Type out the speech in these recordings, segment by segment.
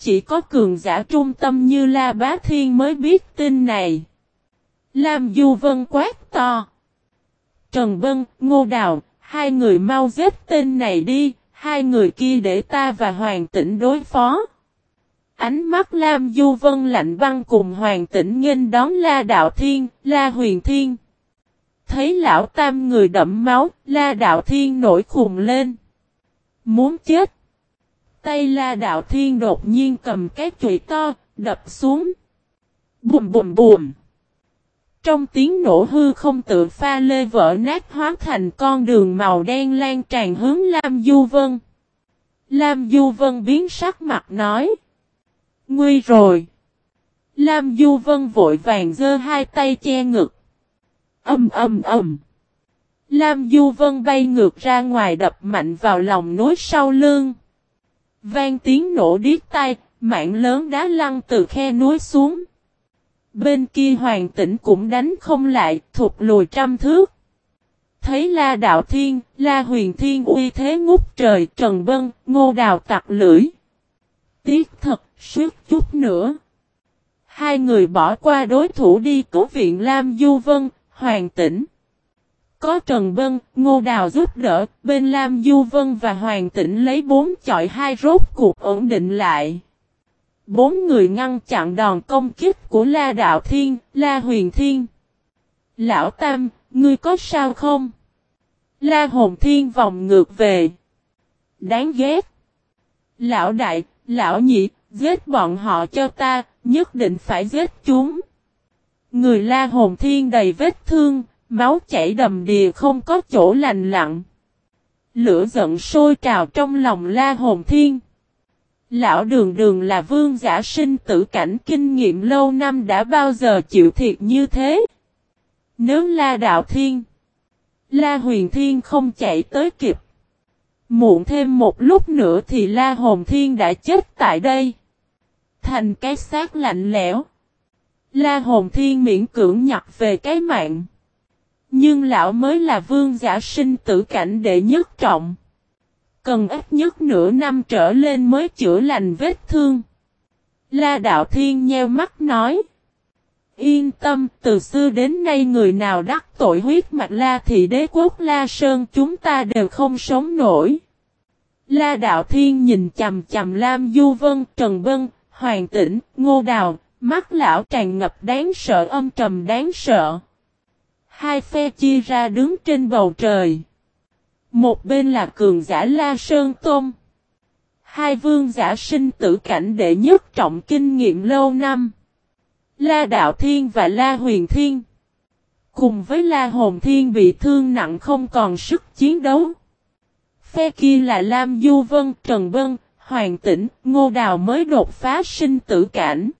chỉ có cường giả trung tâm như La Bá Thiên mới biết tin này. Lam Du Vân quát to. Trần Vân, Ngô Đào, hai người mau giết tên này đi, hai người kia để ta và Hoàng Tĩnh đối phó. Ánh mắt Lam Du Vân lạnh băng cùng Hoàng Tĩnh nghênh đón La Đạo Thiên, La Huyền Thiên. Thấy lão tam người đẫm máu, La Đạo Thiên nổi khùng lên. Muốn chết. Tay La Đạo Thiên đột nhiên cầm cái chùy to, đập xuống. Bùm bùm bùm. Trong tiếng nổ hư không tự pha lê vỡ nát hóa thành con đường màu đen lan tràn hướng Lam Du Vân. Lam Du Vân biến sắc mặt nói. Nguy rồi. Lam Du Vân vội vàng giơ hai tay che ngực. Âm âm âm. Lam Du Vân bay ngược ra ngoài đập mạnh vào lòng núi sau lưng. Vang tiếng nổ điếc tai, mạng lớn đá lăn từ khe núi xuống. Bên kia hoàng tĩnh cũng đánh không lại, thụt lùi trăm thước. Thấy La Đạo Thiên, La Huyền Thiên uy thế ngút trời, Trần Vân, Ngô Đào tặc lưỡi. Tiếc thật, suốt chút nữa. Hai người bỏ qua đối thủ đi cứu viện Lam Du Vân, Hoàng Tĩnh. Có Trần Vân, Ngô Đào giúp đỡ, bên Lam Du Vân và Hoàng Tĩnh lấy bốn chọi hai rốt cuộc ổn định lại. Bốn người ngăn chặn đòn công kích của La Đạo Thiên, La Huyền Thiên. Lão Tam, ngươi có sao không? La Hồn Thiên vòng ngược về. Đáng ghét. Lão Đại, Lão Nhị, giết bọn họ cho ta, nhất định phải giết chúng. Người La Hồn Thiên đầy vết thương, máu chảy đầm đìa không có chỗ lành lặng. Lửa giận sôi trào trong lòng La Hồn Thiên. Lão đường đường là vương giả sinh tử cảnh kinh nghiệm lâu năm đã bao giờ chịu thiệt như thế. Nếu La Đạo Thiên, La Huyền Thiên không chạy tới kịp. Muộn thêm một lúc nữa thì La Hồn Thiên đã chết tại đây. Thành cái xác lạnh lẽo. La Hồn Thiên miễn cưỡng nhặt về cái mạng. Nhưng lão mới là vương giả sinh tử cảnh đệ nhất trọng. Cần ít nhất nửa năm trở lên mới chữa lành vết thương. La Đạo Thiên nheo mắt nói. Yên tâm, từ xưa đến nay người nào đắc tội huyết mạch La thì đế quốc La Sơn chúng ta đều không sống nổi. La Đạo Thiên nhìn chầm chầm Lam Du Vân, Trần Vân, Hoàng Tĩnh, Ngô Đào, mắt lão tràn ngập đáng sợ âm trầm đáng sợ. Hai phe chia ra đứng trên bầu trời. Một bên là cường giả La Sơn Tôn. Hai vương giả sinh tử cảnh đệ nhất trọng kinh nghiệm lâu năm. La Đạo Thiên và La Huyền Thiên. Cùng với La Hồn Thiên bị thương nặng không còn sức chiến đấu. Phe kia là Lam Du Vân, Trần Vân, Hoàng Tĩnh, Ngô Đào mới đột phá sinh tử cảnh.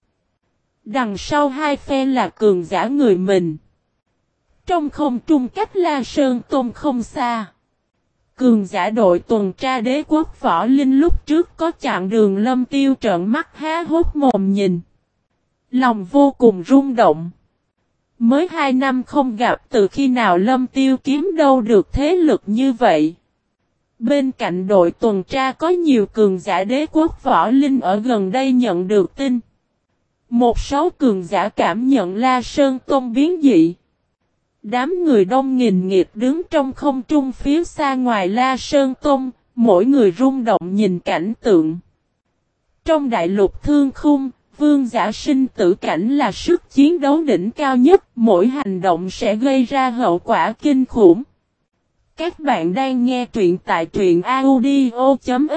Đằng sau hai phe là cường giả người mình. Trong không trung cách La Sơn Tôn không xa. Cường giả đội tuần tra đế quốc võ linh lúc trước có chặn đường lâm tiêu trợn mắt há hốt mồm nhìn. Lòng vô cùng rung động. Mới hai năm không gặp từ khi nào lâm tiêu kiếm đâu được thế lực như vậy. Bên cạnh đội tuần tra có nhiều cường giả đế quốc võ linh ở gần đây nhận được tin. Một số cường giả cảm nhận La Sơn Tôn biến dị. Đám người đông nghìn nghiệt đứng trong không trung phía xa ngoài La Sơn Tôn, mỗi người rung động nhìn cảnh tượng. Trong đại lục thương khung, vương giả sinh tử cảnh là sức chiến đấu đỉnh cao nhất, mỗi hành động sẽ gây ra hậu quả kinh khủng. Các bạn đang nghe truyện tại truyện audio.fiz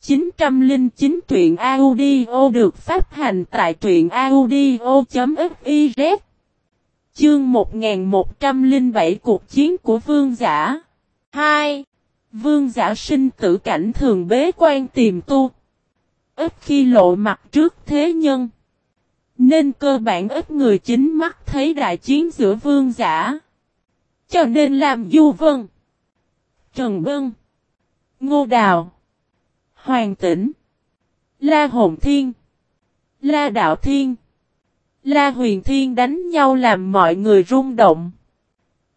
909 truyện audio được phát hành tại truyện audio.fiz Chương 1107 Cuộc chiến của vương giả. 2. Vương giả sinh tử cảnh thường bế quan tìm tu. Ít khi lộ mặt trước thế nhân. Nên cơ bản ít người chính mắt thấy đại chiến giữa vương giả. Cho nên làm du vân, Trần Bân, Ngô Đào, Hoàng Tĩnh, La Hồn Thiên, La Đạo Thiên La Huyền Thiên đánh nhau làm mọi người rung động.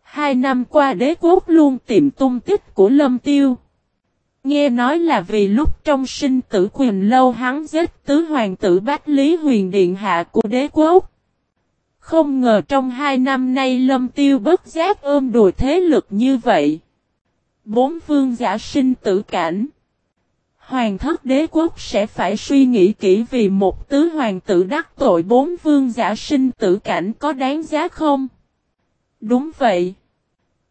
Hai năm qua đế quốc luôn tìm tung tích của Lâm Tiêu. Nghe nói là vì lúc trong sinh tử quyền lâu hắn giết tứ hoàng tử Bách Lý Huyền Điện Hạ của đế quốc. Không ngờ trong hai năm nay lâm tiêu bất giác ôm đùi thế lực như vậy. Bốn phương giả sinh tử cảnh. Hoàng thất đế quốc sẽ phải suy nghĩ kỹ vì một tứ hoàng tử đắc tội bốn vương giả sinh tử cảnh có đáng giá không? Đúng vậy.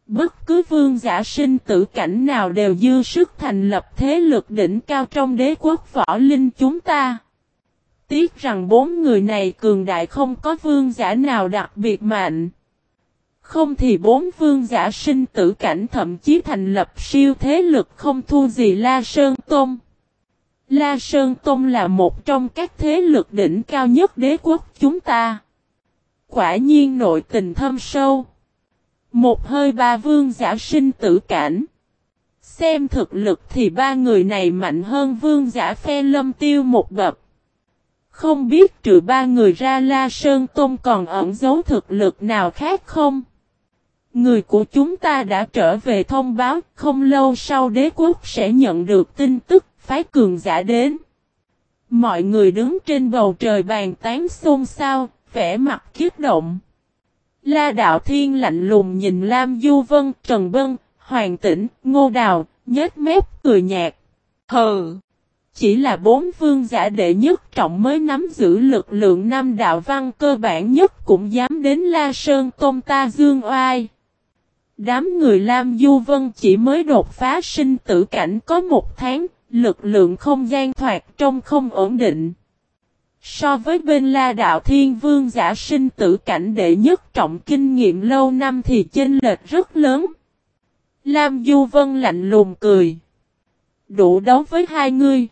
Bất cứ vương giả sinh tử cảnh nào đều dư sức thành lập thế lực đỉnh cao trong đế quốc võ linh chúng ta. Tiếc rằng bốn người này cường đại không có vương giả nào đặc biệt mạnh. Không thì bốn vương giả sinh tử cảnh thậm chí thành lập siêu thế lực không thua gì La Sơn Tôn. La Sơn Tông là một trong các thế lực đỉnh cao nhất đế quốc chúng ta. Quả nhiên nội tình thâm sâu. Một hơi ba vương giả sinh tử cảnh. Xem thực lực thì ba người này mạnh hơn vương giả phe lâm tiêu một bậc. Không biết trừ ba người ra La Sơn Tôn còn ẩn giấu thực lực nào khác không? Người của chúng ta đã trở về thông báo, không lâu sau đế quốc sẽ nhận được tin tức, phái cường giả đến. Mọi người đứng trên bầu trời bàn tán xôn xao, vẻ mặt kiếp động. La Đạo Thiên lạnh lùng nhìn Lam Du Vân, Trần Bân, Hoàng Tĩnh, Ngô Đào, nhếch mép cười nhạt. Hừ! Chỉ là bốn vương giả đệ nhất trọng mới nắm giữ lực lượng năm đạo văn cơ bản nhất cũng dám đến La Sơn Tôn ta dương oai. Đám người Lam Du Vân chỉ mới đột phá sinh tử cảnh có một tháng, lực lượng không gian thoạt trong không ổn định. So với bên La Đạo Thiên Vương giả sinh tử cảnh đệ nhất trọng kinh nghiệm lâu năm thì chênh lệch rất lớn. Lam Du Vân lạnh lùng cười. Đủ đấu với hai người.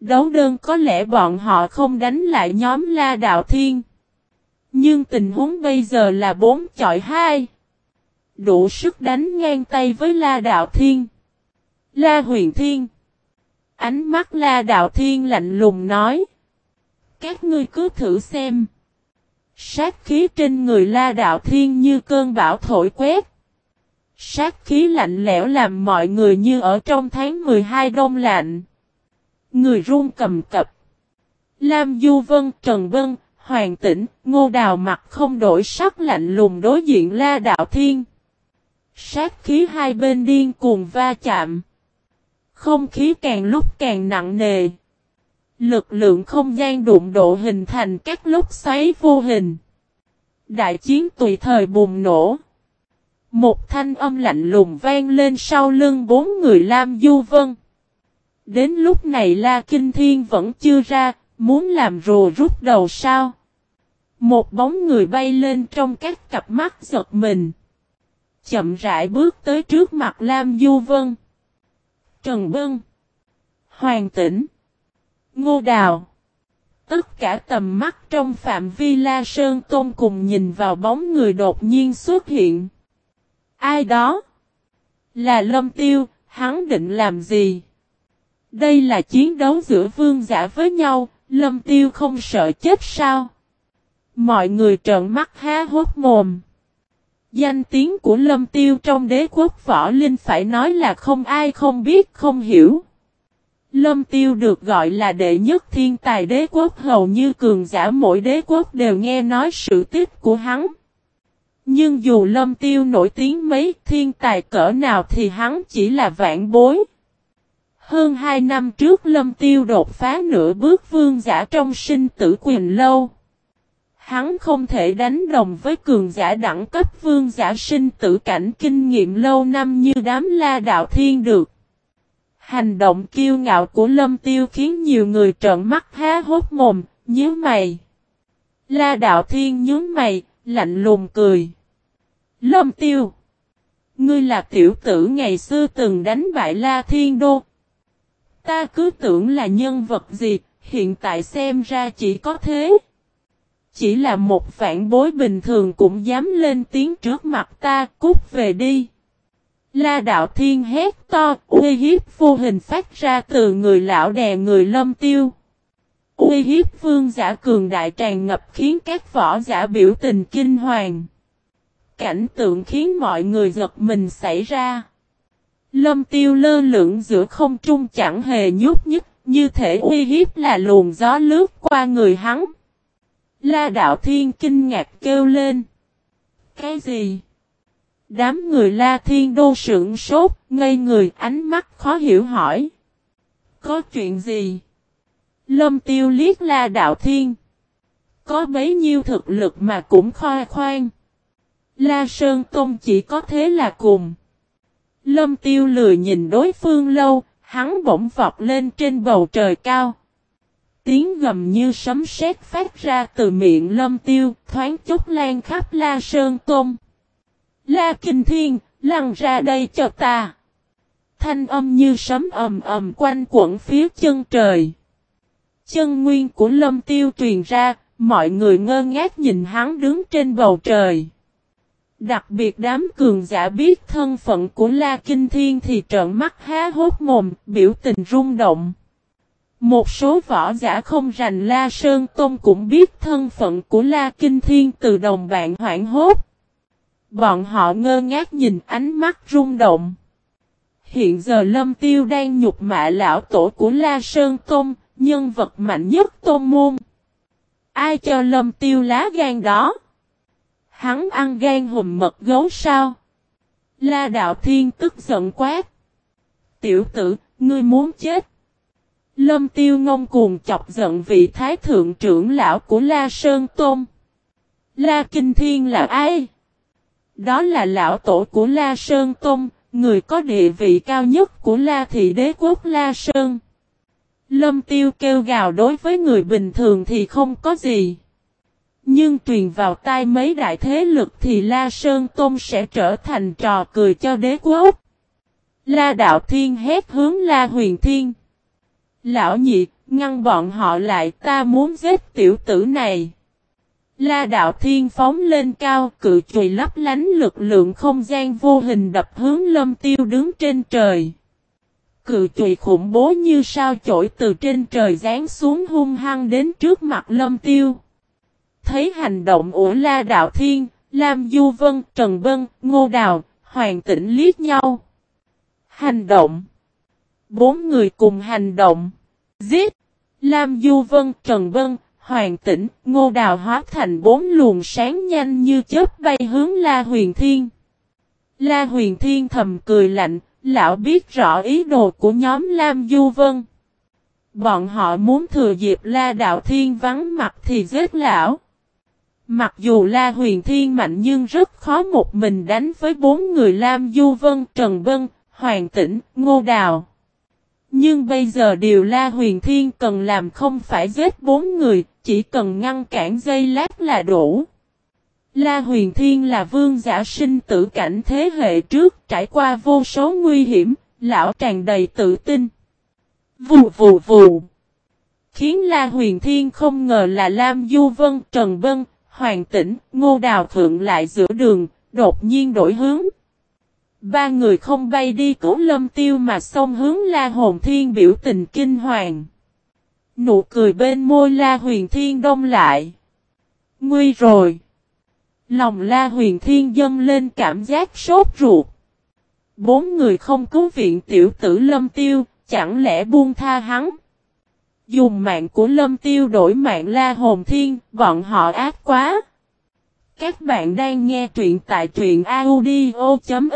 Đấu đơn có lẽ bọn họ không đánh lại nhóm La Đạo Thiên. Nhưng tình huống bây giờ là bốn chọi hai. Đủ sức đánh ngang tay với La Đạo Thiên. La Huyền Thiên. Ánh mắt La Đạo Thiên lạnh lùng nói. Các ngươi cứ thử xem. Sát khí trên người La Đạo Thiên như cơn bão thổi quét. Sát khí lạnh lẽo làm mọi người như ở trong tháng 12 đông lạnh. Người run cầm cập. Lam Du Vân, Trần Vân, Hoàng Tĩnh, Ngô Đào mặt không đổi sắc lạnh lùng đối diện La Đạo Thiên. Sát khí hai bên điên cuồng va chạm. Không khí càng lúc càng nặng nề. Lực lượng không gian đụng độ hình thành các lúc xoáy vô hình. Đại chiến tùy thời bùng nổ. Một thanh âm lạnh lùng vang lên sau lưng bốn người Lam Du Vân. Đến lúc này La Kinh Thiên vẫn chưa ra, muốn làm rùa rút đầu sao. Một bóng người bay lên trong các cặp mắt giật mình. Chậm rãi bước tới trước mặt Lam Du Vân. Trần Bân. Hoàng Tĩnh. Ngô Đào. Tất cả tầm mắt trong phạm vi La Sơn Tôn cùng nhìn vào bóng người đột nhiên xuất hiện. Ai đó? Là Lâm Tiêu, hắn định làm gì? Đây là chiến đấu giữa vương giả với nhau, Lâm Tiêu không sợ chết sao? Mọi người trợn mắt há hốt mồm. Danh tiếng của Lâm Tiêu trong đế quốc võ linh phải nói là không ai không biết, không hiểu. Lâm Tiêu được gọi là đệ nhất thiên tài đế quốc, hầu như cường giả mỗi đế quốc đều nghe nói sự tích của hắn. Nhưng dù Lâm Tiêu nổi tiếng mấy thiên tài cỡ nào thì hắn chỉ là vạn bối. Hơn hai năm trước Lâm Tiêu đột phá nửa bước vương giả trong sinh tử quyền lâu. Hắn không thể đánh đồng với cường giả đẳng cấp vương giả sinh tử cảnh kinh nghiệm lâu năm như đám la đạo thiên được. Hành động kiêu ngạo của Lâm Tiêu khiến nhiều người trợn mắt há hốt mồm, nhớ mày. La đạo thiên nhớ mày, lạnh lùng cười. Lâm Tiêu. Ngươi là tiểu tử ngày xưa từng đánh bại La Thiên Đô. Ta cứ tưởng là nhân vật gì, hiện tại xem ra chỉ có thế. Chỉ là một phản bối bình thường cũng dám lên tiếng trước mặt ta, cút về đi. La đạo thiên hét to, uy hiếp vô hình phát ra từ người lão đè người lâm tiêu. Uy hiếp vương giả cường đại tràn ngập khiến các võ giả biểu tình kinh hoàng. Cảnh tượng khiến mọi người giật mình xảy ra. Lâm tiêu lơ lửng giữa không trung chẳng hề nhúc nhích, như thể uy hiếp là luồng gió lướt qua người hắn. La đạo thiên kinh ngạc kêu lên. Cái gì? Đám người la thiên đô sững sốt, ngây người ánh mắt khó hiểu hỏi. Có chuyện gì? Lâm tiêu liếc la đạo thiên. Có bấy nhiêu thực lực mà cũng khoa khoan. La Sơn tông chỉ có thế là cùng. Lâm tiêu lười nhìn đối phương lâu, hắn bỗng vọt lên trên bầu trời cao. Tiếng gầm như sấm sét phát ra từ miệng lâm tiêu, thoáng chốc lan khắp La Sơn Tôn. La Kinh Thiên, lăn ra đây cho ta. Thanh âm như sấm ầm ầm quanh quẩn phía chân trời. Chân nguyên của lâm tiêu truyền ra, mọi người ngơ ngác nhìn hắn đứng trên bầu trời. Đặc biệt đám cường giả biết thân phận của La Kinh Thiên thì trợn mắt há hốt mồm, biểu tình rung động. Một số võ giả không rành La Sơn Tôn cũng biết thân phận của La Kinh Thiên từ đồng bạn hoảng hốt. Bọn họ ngơ ngác nhìn ánh mắt rung động. Hiện giờ Lâm Tiêu đang nhục mạ lão tổ của La Sơn Tôn, nhân vật mạnh nhất tôn môn. Ai cho Lâm Tiêu lá gan đó? Hắn ăn gan hùm mật gấu sao? La Đạo Thiên tức giận quát. Tiểu tử, ngươi muốn chết. Lâm Tiêu ngông cuồng chọc giận vị thái thượng trưởng lão của La Sơn Tôn. La Kinh Thiên là ai? Đó là lão tổ của La Sơn Tôn, người có địa vị cao nhất của La Thị Đế Quốc La Sơn. Lâm Tiêu kêu gào đối với người bình thường thì không có gì. Nhưng truyền vào tai mấy đại thế lực thì La Sơn Tôn sẽ trở thành trò cười cho đế quốc. La Đạo Thiên hét hướng La Huyền Thiên. Lão nhị, ngăn bọn họ lại ta muốn giết tiểu tử này. La đạo thiên phóng lên cao, cự chùy lấp lánh lực lượng không gian vô hình đập hướng lâm tiêu đứng trên trời. Cự chùy khủng bố như sao chổi từ trên trời giáng xuống hung hăng đến trước mặt lâm tiêu. Thấy hành động của la đạo thiên, Lam Du Vân, Trần vân Ngô Đào, Hoàng tĩnh liếc nhau. Hành động. Bốn người cùng hành động. Giết. Lam Du Vân, Trần vân Hoàng tĩnh, ngô đào hóa thành bốn luồng sáng nhanh như chớp bay hướng La Huyền Thiên. La Huyền Thiên thầm cười lạnh, lão biết rõ ý đồ của nhóm Lam Du Vân. Bọn họ muốn thừa dịp La Đạo Thiên vắng mặt thì giết lão. Mặc dù La Huyền Thiên mạnh nhưng rất khó một mình đánh với bốn người Lam Du Vân, Trần Vân, Hoàng Tĩnh, Ngô Đào. Nhưng bây giờ điều La Huyền Thiên cần làm không phải giết bốn người, chỉ cần ngăn cản dây lát là đủ. La Huyền Thiên là vương giả sinh tử cảnh thế hệ trước trải qua vô số nguy hiểm, lão tràn đầy tự tin. Vù vù vù. Khiến La Huyền Thiên không ngờ là Lam Du Vân, Trần Vân, Hoàng Tĩnh, Ngô Đào Thượng lại giữa đường, đột nhiên đổi hướng. Ba người không bay đi cứu lâm tiêu mà xông hướng La Hồn Thiên biểu tình kinh hoàng. Nụ cười bên môi La Huyền Thiên đông lại. Nguy rồi. Lòng La Huyền Thiên dâng lên cảm giác sốt ruột. Bốn người không cứu viện tiểu tử lâm tiêu, chẳng lẽ buông tha hắn. Dùng mạng của lâm tiêu đổi mạng La Hồn Thiên, bọn họ ác quá. Các bạn đang nghe truyện tại truyện audio.fiz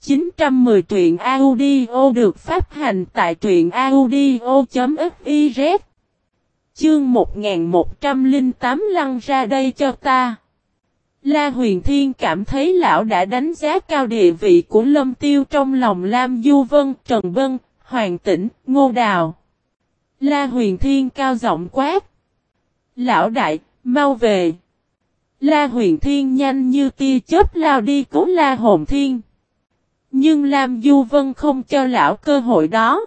910 truyện audio được phát hành tại truyện audio.fiz Chương 1108 lăn ra đây cho ta. La Huyền Thiên cảm thấy lão đã đánh giá cao địa vị của Lâm Tiêu trong lòng Lam Du Vân, Trần Vân, Hoàng Tĩnh, Ngô Đào. La Huyền Thiên cao giọng quát. Lão đại, mau về. La huyền thiên nhanh như tia chớp lao đi cứu la hồn thiên. Nhưng Lam Du Vân không cho lão cơ hội đó.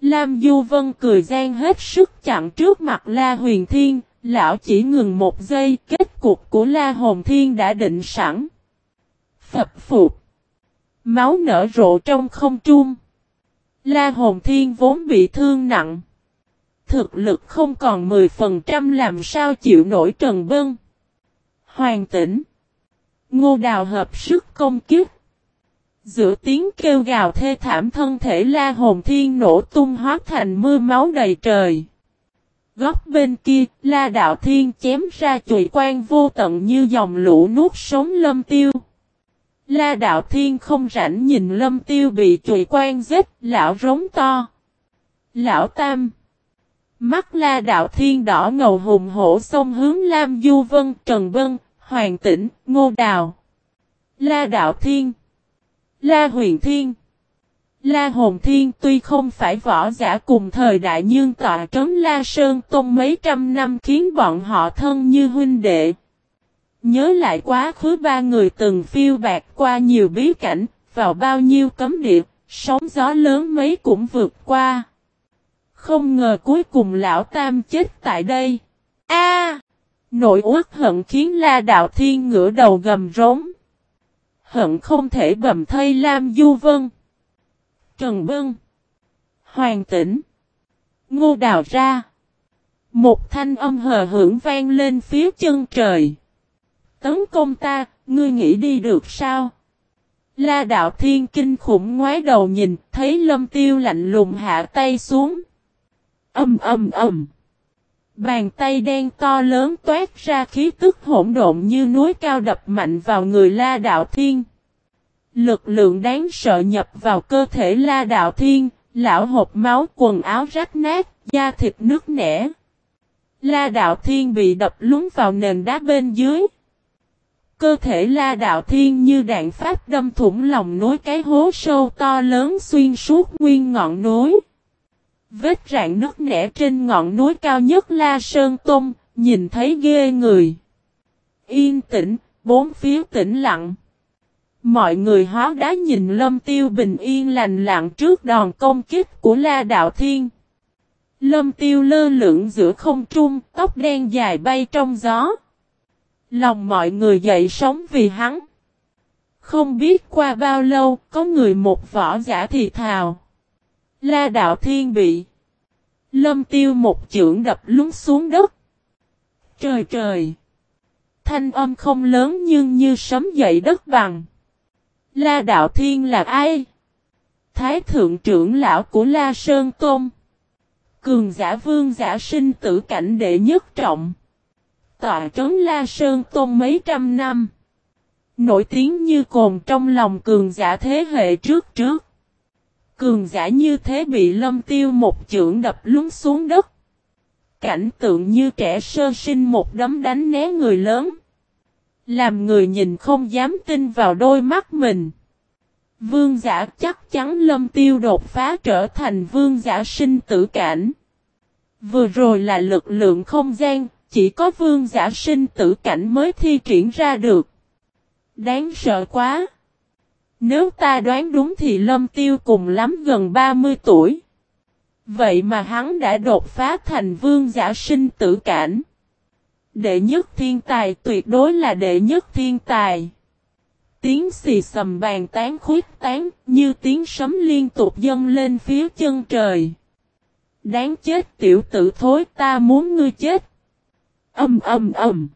Lam Du Vân cười gian hết sức chặn trước mặt La Huyền Thiên, lão chỉ ngừng một giây, kết cục của La Hồn Thiên đã định sẵn. Phập phục. Máu nở rộ trong không trung. La Hồn Thiên vốn bị thương nặng. Thực lực không còn 10% làm sao chịu nổi Trần Vân. Hoàng tĩnh. Ngô Đào hợp sức công kiếp. Giữa tiếng kêu gào thê thảm thân thể la hồn thiên nổ tung hóa thành mưa máu đầy trời. Góc bên kia, la đạo thiên chém ra chùy quan vô tận như dòng lũ nuốt sống lâm tiêu. La đạo thiên không rảnh nhìn lâm tiêu bị chùy quan giết, lão rống to. Lão tam. Mắt la đạo thiên đỏ ngầu hùng hổ xông hướng Lam Du Vân, Trần Vân, Hoàng Tĩnh, Ngô Đào. La đạo thiên. La huyền thiên. La Hồn Thiên tuy không phải võ giả cùng thời đại nhưng tọa trấn La Sơn Tôn mấy trăm năm khiến bọn họ thân như huynh đệ. Nhớ lại quá khứ ba người từng phiêu bạc qua nhiều bí cảnh, vào bao nhiêu cấm địa, sóng gió lớn mấy cũng vượt qua. Không ngờ cuối cùng lão tam chết tại đây. A! Nội uất hận khiến La Đạo Thiên ngửa đầu gầm rống. Hận không thể bầm thây Lam Du Vân. Trần Vân. Hoàng Tĩnh. Ngô Đào ra. Một thanh âm hờ hưởng vang lên phía chân trời. Tấn công ta, ngươi nghĩ đi được sao? La đạo thiên kinh khủng ngoái đầu nhìn, thấy lâm tiêu lạnh lùng hạ tay xuống. Âm âm âm. Bàn tay đen to lớn toát ra khí tức hỗn độn như núi cao đập mạnh vào người la đạo thiên. Lực lượng đáng sợ nhập vào cơ thể la đạo thiên, lão hộp máu quần áo rách nát, da thịt nước nẻ. La đạo thiên bị đập lún vào nền đá bên dưới. Cơ thể la đạo thiên như đạn pháp đâm thủng lòng núi cái hố sâu to lớn xuyên suốt nguyên ngọn núi. Vết rạn nước nẻ trên ngọn núi cao nhất La Sơn Tông, nhìn thấy ghê người. Yên tĩnh, bốn phía tĩnh lặng. Mọi người hóa đá nhìn lâm tiêu bình yên lành lặng trước đòn công kích của La Đạo Thiên. Lâm tiêu lơ lửng giữa không trung, tóc đen dài bay trong gió. Lòng mọi người dậy sống vì hắn. Không biết qua bao lâu, có người một võ giả thì thào. La Đạo Thiên bị. Lâm tiêu một chưởng đập lún xuống đất. Trời trời! Thanh âm không lớn nhưng như sấm dậy đất bằng. La Đạo Thiên là ai? Thái thượng trưởng lão của La Sơn Tôn. Cường giả vương giả sinh tử cảnh đệ nhất trọng. Tọa trấn La Sơn Tôn mấy trăm năm. Nổi tiếng như cồn trong lòng cường giả thế hệ trước trước. Cường giả như thế bị lâm tiêu một chưởng đập lún xuống đất. Cảnh tượng như trẻ sơ sinh một đấm đánh né người lớn. Làm người nhìn không dám tin vào đôi mắt mình. Vương giả chắc chắn lâm tiêu đột phá trở thành vương giả sinh tử cảnh. Vừa rồi là lực lượng không gian, chỉ có vương giả sinh tử cảnh mới thi triển ra được. Đáng sợ quá! Nếu ta đoán đúng thì lâm tiêu cùng lắm gần 30 tuổi. Vậy mà hắn đã đột phá thành vương giả sinh tử cảnh. Đệ nhất thiên tài tuyệt đối là đệ nhất thiên tài. Tiếng xì sầm bàn tán khuyết tán như tiếng sấm liên tục dâng lên phía chân trời. Đáng chết tiểu tử thối ta muốn ngươi chết. Âm âm âm.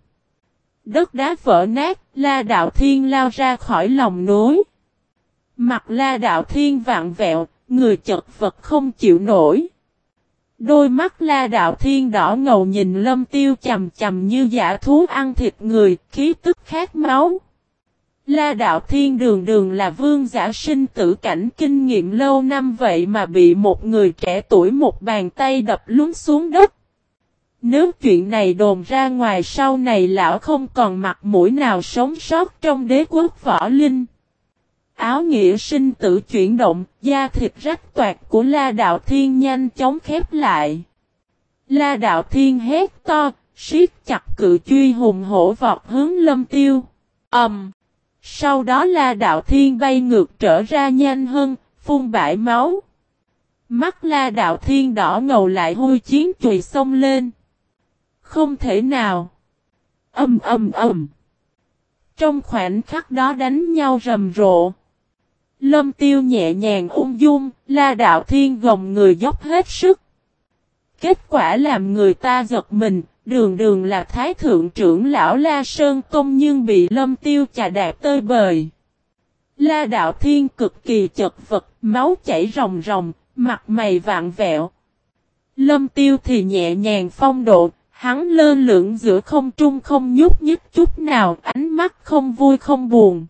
Đất đá vỡ nát, la đạo thiên lao ra khỏi lòng núi. Mặt la đạo thiên vạn vẹo, người chật vật không chịu nổi. Đôi mắt la đạo thiên đỏ ngầu nhìn lâm tiêu chầm chầm như giả thú ăn thịt người, khí tức khát máu. La đạo thiên đường đường là vương giả sinh tử cảnh kinh nghiệm lâu năm vậy mà bị một người trẻ tuổi một bàn tay đập lún xuống đất. Nếu chuyện này đồn ra ngoài sau này lão không còn mặt mũi nào sống sót trong đế quốc võ linh. Áo nghĩa sinh tử chuyển động, da thịt rách toạt của La Đạo Thiên nhanh chóng khép lại. La Đạo Thiên hét to, siết chặt cự truy hùng hổ vọt hướng lâm tiêu. ầm. Um, sau đó La Đạo Thiên bay ngược trở ra nhanh hơn, phun bãi máu. Mắt La Đạo Thiên đỏ ngầu lại hôi chiến chùy sông lên. Không thể nào. Âm âm âm. Trong khoảnh khắc đó đánh nhau rầm rộ. Lâm tiêu nhẹ nhàng ung dung, la đạo thiên gồng người dốc hết sức. Kết quả làm người ta giật mình, đường đường là thái thượng trưởng lão La Sơn Công nhưng bị lâm tiêu chà đạp tơi bời. La đạo thiên cực kỳ chật vật, máu chảy ròng ròng, mặt mày vạn vẹo. Lâm tiêu thì nhẹ nhàng phong độ, hắn lơ lửng giữa không trung không nhúc nhích chút nào, ánh mắt không vui không buồn.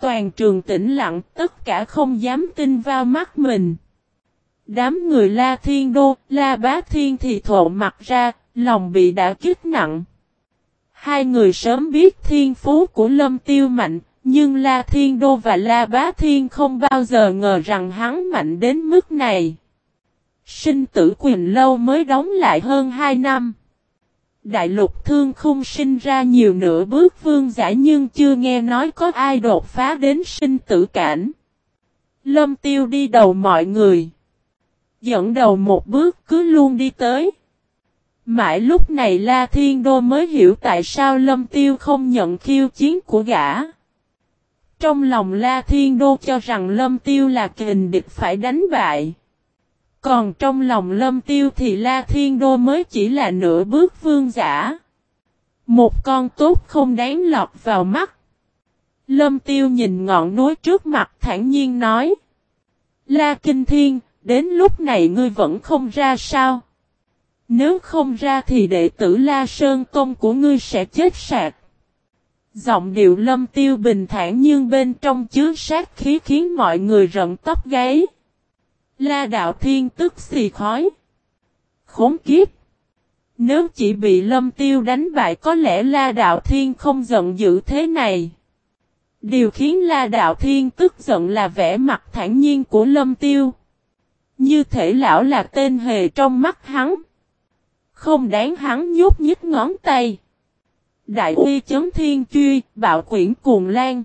Toàn trường tĩnh lặng, tất cả không dám tin vào mắt mình. Đám người La Thiên Đô, La Bá Thiên thì thộ mặt ra, lòng bị đã kích nặng. Hai người sớm biết thiên phú của Lâm Tiêu mạnh, nhưng La Thiên Đô và La Bá Thiên không bao giờ ngờ rằng hắn mạnh đến mức này. Sinh tử quyền lâu mới đóng lại hơn 2 năm. Đại lục thương không sinh ra nhiều nửa bước vương giả nhưng chưa nghe nói có ai đột phá đến sinh tử cảnh. Lâm tiêu đi đầu mọi người. Dẫn đầu một bước cứ luôn đi tới. Mãi lúc này La Thiên Đô mới hiểu tại sao Lâm Tiêu không nhận khiêu chiến của gã. Trong lòng La Thiên Đô cho rằng Lâm Tiêu là kình địch phải đánh bại. Còn trong lòng Lâm Tiêu thì La Thiên Đô mới chỉ là nửa bước vương giả. Một con tốt không đáng lọt vào mắt. Lâm Tiêu nhìn ngọn núi trước mặt thản nhiên nói. La Kinh Thiên, đến lúc này ngươi vẫn không ra sao? Nếu không ra thì đệ tử La Sơn Công của ngươi sẽ chết sạc. Giọng điệu lâm tiêu bình thản nhưng bên trong chứa sát khí khiến mọi người rận tóc gáy. La đạo thiên tức xì khói. Khốn kiếp. Nếu chỉ bị lâm tiêu đánh bại có lẽ la đạo thiên không giận dữ thế này. Điều khiến la đạo thiên tức giận là vẻ mặt thản nhiên của lâm tiêu. Như thể lão là tên hề trong mắt hắn. Không đáng hắn nhút nhích ngón tay. Đại uy chấn thiên truy, bạo quyển cuồng lan.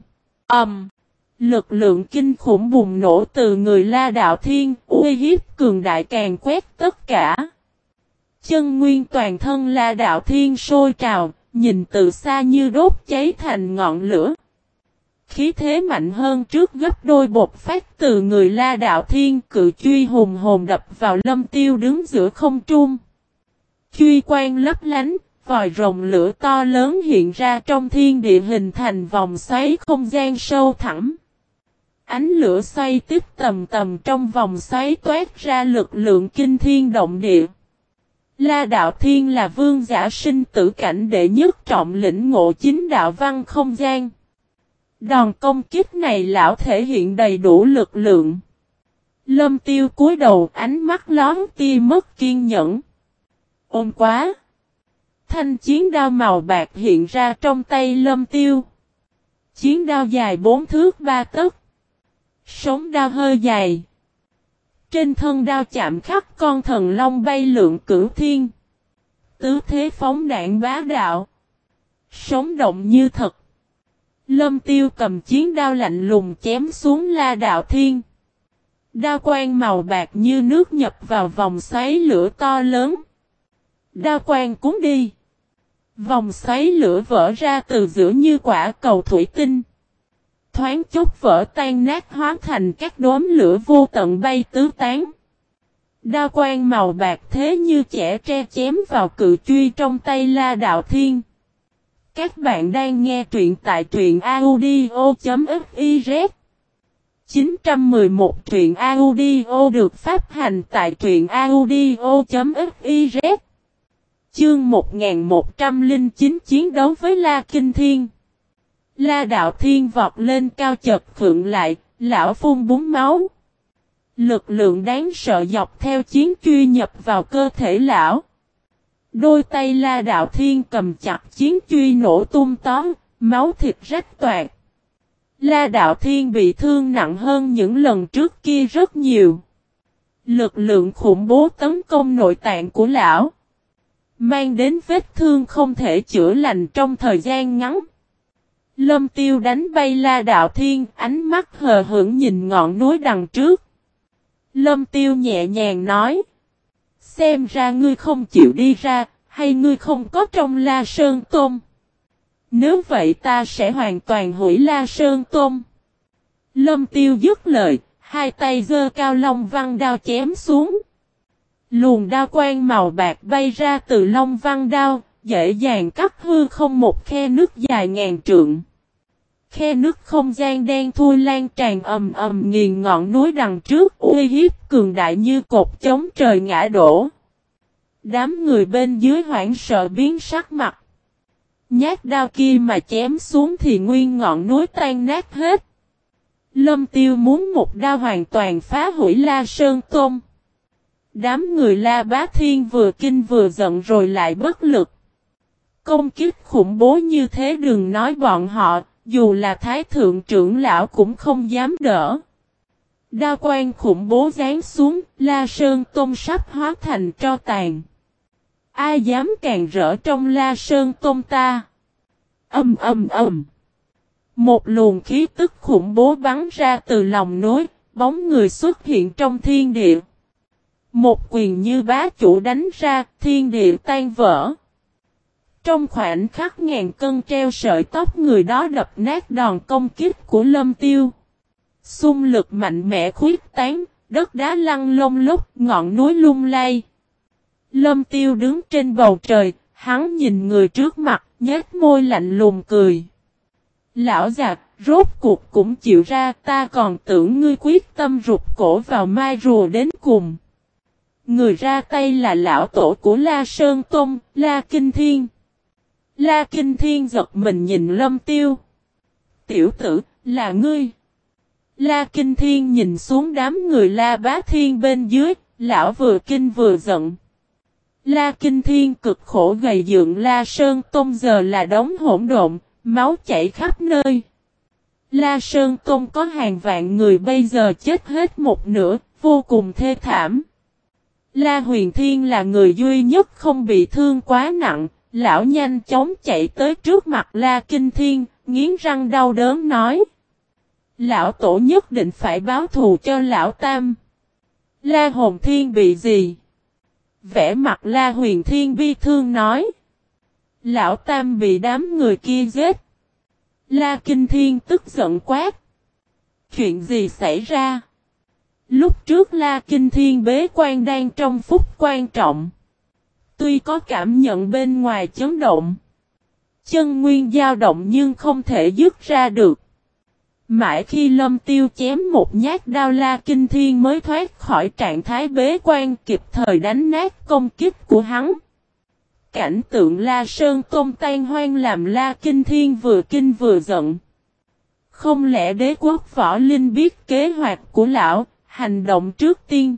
ầm. Um, lực lượng kinh khủng bùng nổ từ người la đạo thiên, uy hiếp cường đại càng quét tất cả. Chân nguyên toàn thân la đạo thiên sôi trào, nhìn từ xa như đốt cháy thành ngọn lửa. Khí thế mạnh hơn trước gấp đôi bột phát từ người la đạo thiên cự truy hùng hồn đập vào lâm tiêu đứng giữa không trung. Truy quan lấp lánh, vòi rồng lửa to lớn hiện ra trong thiên địa hình thành vòng xoáy không gian sâu thẳm. Ánh lửa xoay tiếp tầm tầm trong vòng xoáy toát ra lực lượng kinh thiên động địa. La Đạo Thiên là vương giả sinh tử cảnh đệ nhất trọng lĩnh ngộ chính đạo văn không gian. Đòn công kích này lão thể hiện đầy đủ lực lượng. Lâm tiêu cúi đầu, ánh mắt lón tia mất kiên nhẫn. Ôm quá! Thanh chiến đao màu bạc hiện ra trong tay lâm tiêu. Chiến đao dài bốn thước ba tấc. Sống đao hơi dài. Trên thân đao chạm khắc con thần long bay lượn cửu thiên. Tứ thế phóng đạn bá đạo. Sống động như thật. Lâm tiêu cầm chiến đao lạnh lùng chém xuống la đạo thiên. Đao quang màu bạc như nước nhập vào vòng xoáy lửa to lớn. Đao quang cúng đi. Vòng xoáy lửa vỡ ra từ giữa như quả cầu thủy tinh. Thoáng chốc vỡ tan nát hóa thành các đốm lửa vô tận bay tứ tán. Đa quan màu bạc thế như trẻ tre chém vào cự truy trong tay La Đạo Thiên. Các bạn đang nghe truyện tại truyện audio.fiz 911 truyện audio được phát hành tại truyện audio.fiz Chương 1109 chiến đấu với La Kinh Thiên. La Đạo Thiên vọt lên cao chật phượng lại, lão phun búng máu. Lực lượng đáng sợ dọc theo chiến truy nhập vào cơ thể lão. Đôi tay La Đạo Thiên cầm chặt chiến truy nổ tung tóm, máu thịt rách toạc. La Đạo Thiên bị thương nặng hơn những lần trước kia rất nhiều. Lực lượng khủng bố tấn công nội tạng của lão. Mang đến vết thương không thể chữa lành trong thời gian ngắn. Lâm tiêu đánh bay la đạo thiên, ánh mắt hờ hững nhìn ngọn núi đằng trước. Lâm tiêu nhẹ nhàng nói. Xem ra ngươi không chịu đi ra, hay ngươi không có trong la sơn tôm. Nếu vậy ta sẽ hoàn toàn hủy la sơn tôm. Lâm tiêu dứt lời, hai tay giơ cao long văn đao chém xuống. Luồng đao quang màu bạc bay ra từ long văn đao, dễ dàng cắt hư không một khe nước dài ngàn trượng. Khe nước không gian đen thui lan tràn ầm ầm nghiền ngọn núi đằng trước, uy hiếp cường đại như cột chống trời ngã đổ. Đám người bên dưới hoảng sợ biến sắc mặt. Nhát đao kia mà chém xuống thì nguyên ngọn núi tan nát hết. Lâm tiêu muốn một đao hoàn toàn phá hủy La Sơn Tôn. Đám người La Bá Thiên vừa kinh vừa giận rồi lại bất lực. Công kích khủng bố như thế đừng nói bọn họ, dù là thái thượng trưởng lão cũng không dám đỡ. Đa quan khủng bố dán xuống, La Sơn Tôn sắp hóa thành tro tàn. Ai dám càng rỡ trong La Sơn Tôn ta? Âm âm âm. Một luồng khí tức khủng bố bắn ra từ lòng núi, bóng người xuất hiện trong thiên địa. Một quyền như bá chủ đánh ra, thiên địa tan vỡ. Trong khoảnh khắc ngàn cân treo sợi tóc người đó đập nát đòn công kích của lâm tiêu. Xung lực mạnh mẽ khuyết tán, đất đá lăn lông lúc, ngọn núi lung lay. Lâm tiêu đứng trên bầu trời, hắn nhìn người trước mặt, nhếch môi lạnh lùng cười. Lão giặc, rốt cuộc cũng chịu ra ta còn tưởng ngươi quyết tâm rụt cổ vào mai rùa đến cùng. Người ra tay là lão tổ của La Sơn Tôn, La Kinh Thiên. La Kinh Thiên giật mình nhìn lâm tiêu. Tiểu tử, là ngươi. La Kinh Thiên nhìn xuống đám người La Bá Thiên bên dưới, lão vừa kinh vừa giận. La Kinh Thiên cực khổ gầy dựng La Sơn Tôn giờ là đống hỗn độn, máu chảy khắp nơi. La Sơn Tôn có hàng vạn người bây giờ chết hết một nửa, vô cùng thê thảm. La Huyền Thiên là người duy nhất không bị thương quá nặng, lão nhanh chóng chạy tới trước mặt La Kinh Thiên, nghiến răng đau đớn nói. Lão tổ nhất định phải báo thù cho lão Tam. La Hồn Thiên bị gì? Vẽ mặt La Huyền Thiên bi thương nói. Lão Tam bị đám người kia giết. La Kinh Thiên tức giận quát. Chuyện gì xảy ra? Lúc trước La Kinh Thiên bế quan đang trong phút quan trọng. Tuy có cảm nhận bên ngoài chấn động. Chân nguyên dao động nhưng không thể dứt ra được. Mãi khi lâm tiêu chém một nhát đao la kinh thiên mới thoát khỏi trạng thái bế quan kịp thời đánh nát công kích của hắn. Cảnh tượng la sơn tôn tan hoang làm la kinh thiên vừa kinh vừa giận. Không lẽ đế quốc võ linh biết kế hoạch của lão, hành động trước tiên.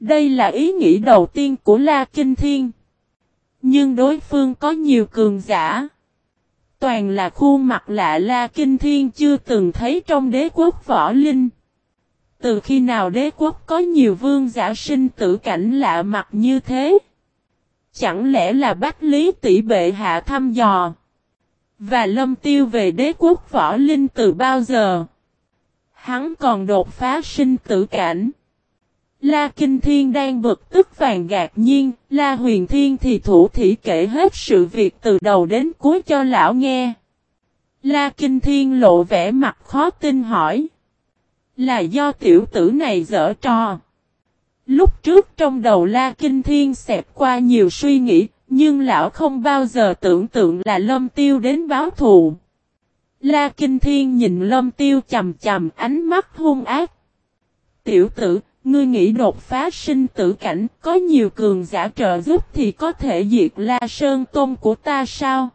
Đây là ý nghĩ đầu tiên của La Kinh Thiên. Nhưng đối phương có nhiều cường giả. Toàn là khuôn mặt lạ La Kinh Thiên chưa từng thấy trong đế quốc võ linh. Từ khi nào đế quốc có nhiều vương giả sinh tử cảnh lạ mặt như thế? Chẳng lẽ là Bách Lý tỷ bệ hạ thăm dò? Và lâm tiêu về đế quốc võ linh từ bao giờ? Hắn còn đột phá sinh tử cảnh. La Kinh Thiên đang bực tức vàng gạt nhiên, La Huyền Thiên thì thủ thỉ kể hết sự việc từ đầu đến cuối cho lão nghe. La Kinh Thiên lộ vẻ mặt khó tin hỏi. Là do tiểu tử này dở trò. Lúc trước trong đầu La Kinh Thiên xẹp qua nhiều suy nghĩ, nhưng lão không bao giờ tưởng tượng là lâm tiêu đến báo thù. La Kinh Thiên nhìn lâm tiêu chầm chầm ánh mắt hung ác. Tiểu tử, ngươi nghĩ đột phá sinh tử cảnh, có nhiều cường giả trợ giúp thì có thể diệt La Sơn Tôn của ta sao?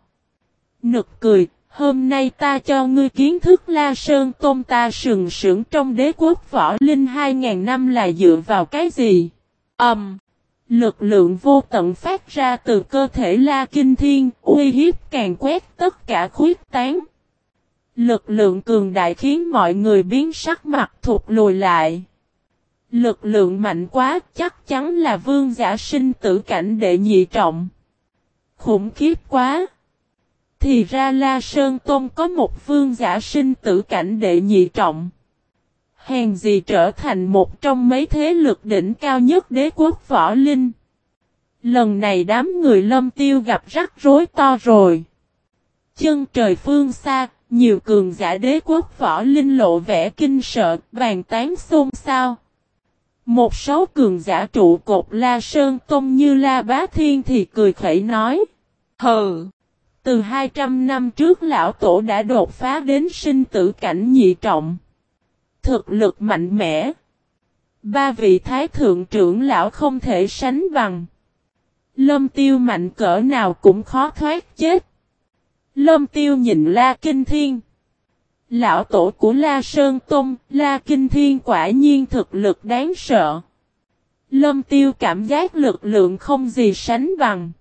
Nực cười, hôm nay ta cho ngươi kiến thức La Sơn Tôn ta sừng sững trong đế quốc võ linh 2.000 năm là dựa vào cái gì? Ẩm! Um, lực lượng vô tận phát ra từ cơ thể La Kinh Thiên, uy hiếp càng quét tất cả khuyết tán. Lực lượng cường đại khiến mọi người biến sắc mặt thụt lùi lại. Lực lượng mạnh quá chắc chắn là vương giả sinh tử cảnh đệ nhị trọng. Khủng khiếp quá. Thì ra La Sơn Tôn có một vương giả sinh tử cảnh đệ nhị trọng. Hèn gì trở thành một trong mấy thế lực đỉnh cao nhất đế quốc võ linh. Lần này đám người lâm tiêu gặp rắc rối to rồi. Chân trời phương xa, nhiều cường giả đế quốc võ linh lộ vẻ kinh sợ, bàn tán xôn xao. Một số cường giả trụ cột La Sơn tông như La Bá Thiên thì cười khẩy nói. Hừ! Từ 200 năm trước lão tổ đã đột phá đến sinh tử cảnh nhị trọng. Thực lực mạnh mẽ. Ba vị thái thượng trưởng lão không thể sánh bằng. Lâm tiêu mạnh cỡ nào cũng khó thoát chết. Lâm tiêu nhìn La Kinh Thiên. Lão tổ của La Sơn Tông, La Kinh Thiên quả nhiên thực lực đáng sợ. Lâm tiêu cảm giác lực lượng không gì sánh bằng.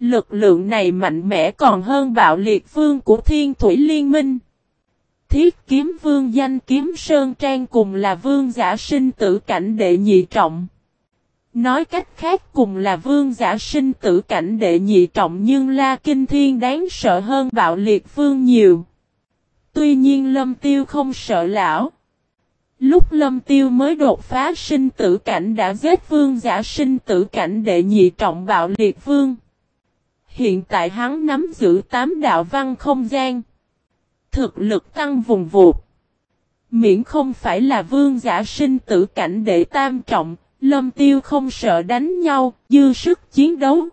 Lực lượng này mạnh mẽ còn hơn bạo liệt vương của Thiên Thủy Liên Minh. Thiết kiếm vương danh kiếm Sơn Trang cùng là vương giả sinh tử cảnh đệ nhị trọng. Nói cách khác cùng là vương giả sinh tử cảnh đệ nhị trọng nhưng La Kinh Thiên đáng sợ hơn bạo liệt vương nhiều. Tuy nhiên Lâm Tiêu không sợ lão. Lúc Lâm Tiêu mới đột phá sinh tử cảnh đã giết vương giả sinh tử cảnh đệ nhị trọng bạo liệt vương. Hiện tại hắn nắm giữ tám đạo văn không gian. Thực lực tăng vùng vụt. Miễn không phải là vương giả sinh tử cảnh đệ tam trọng, Lâm Tiêu không sợ đánh nhau, dư sức chiến đấu.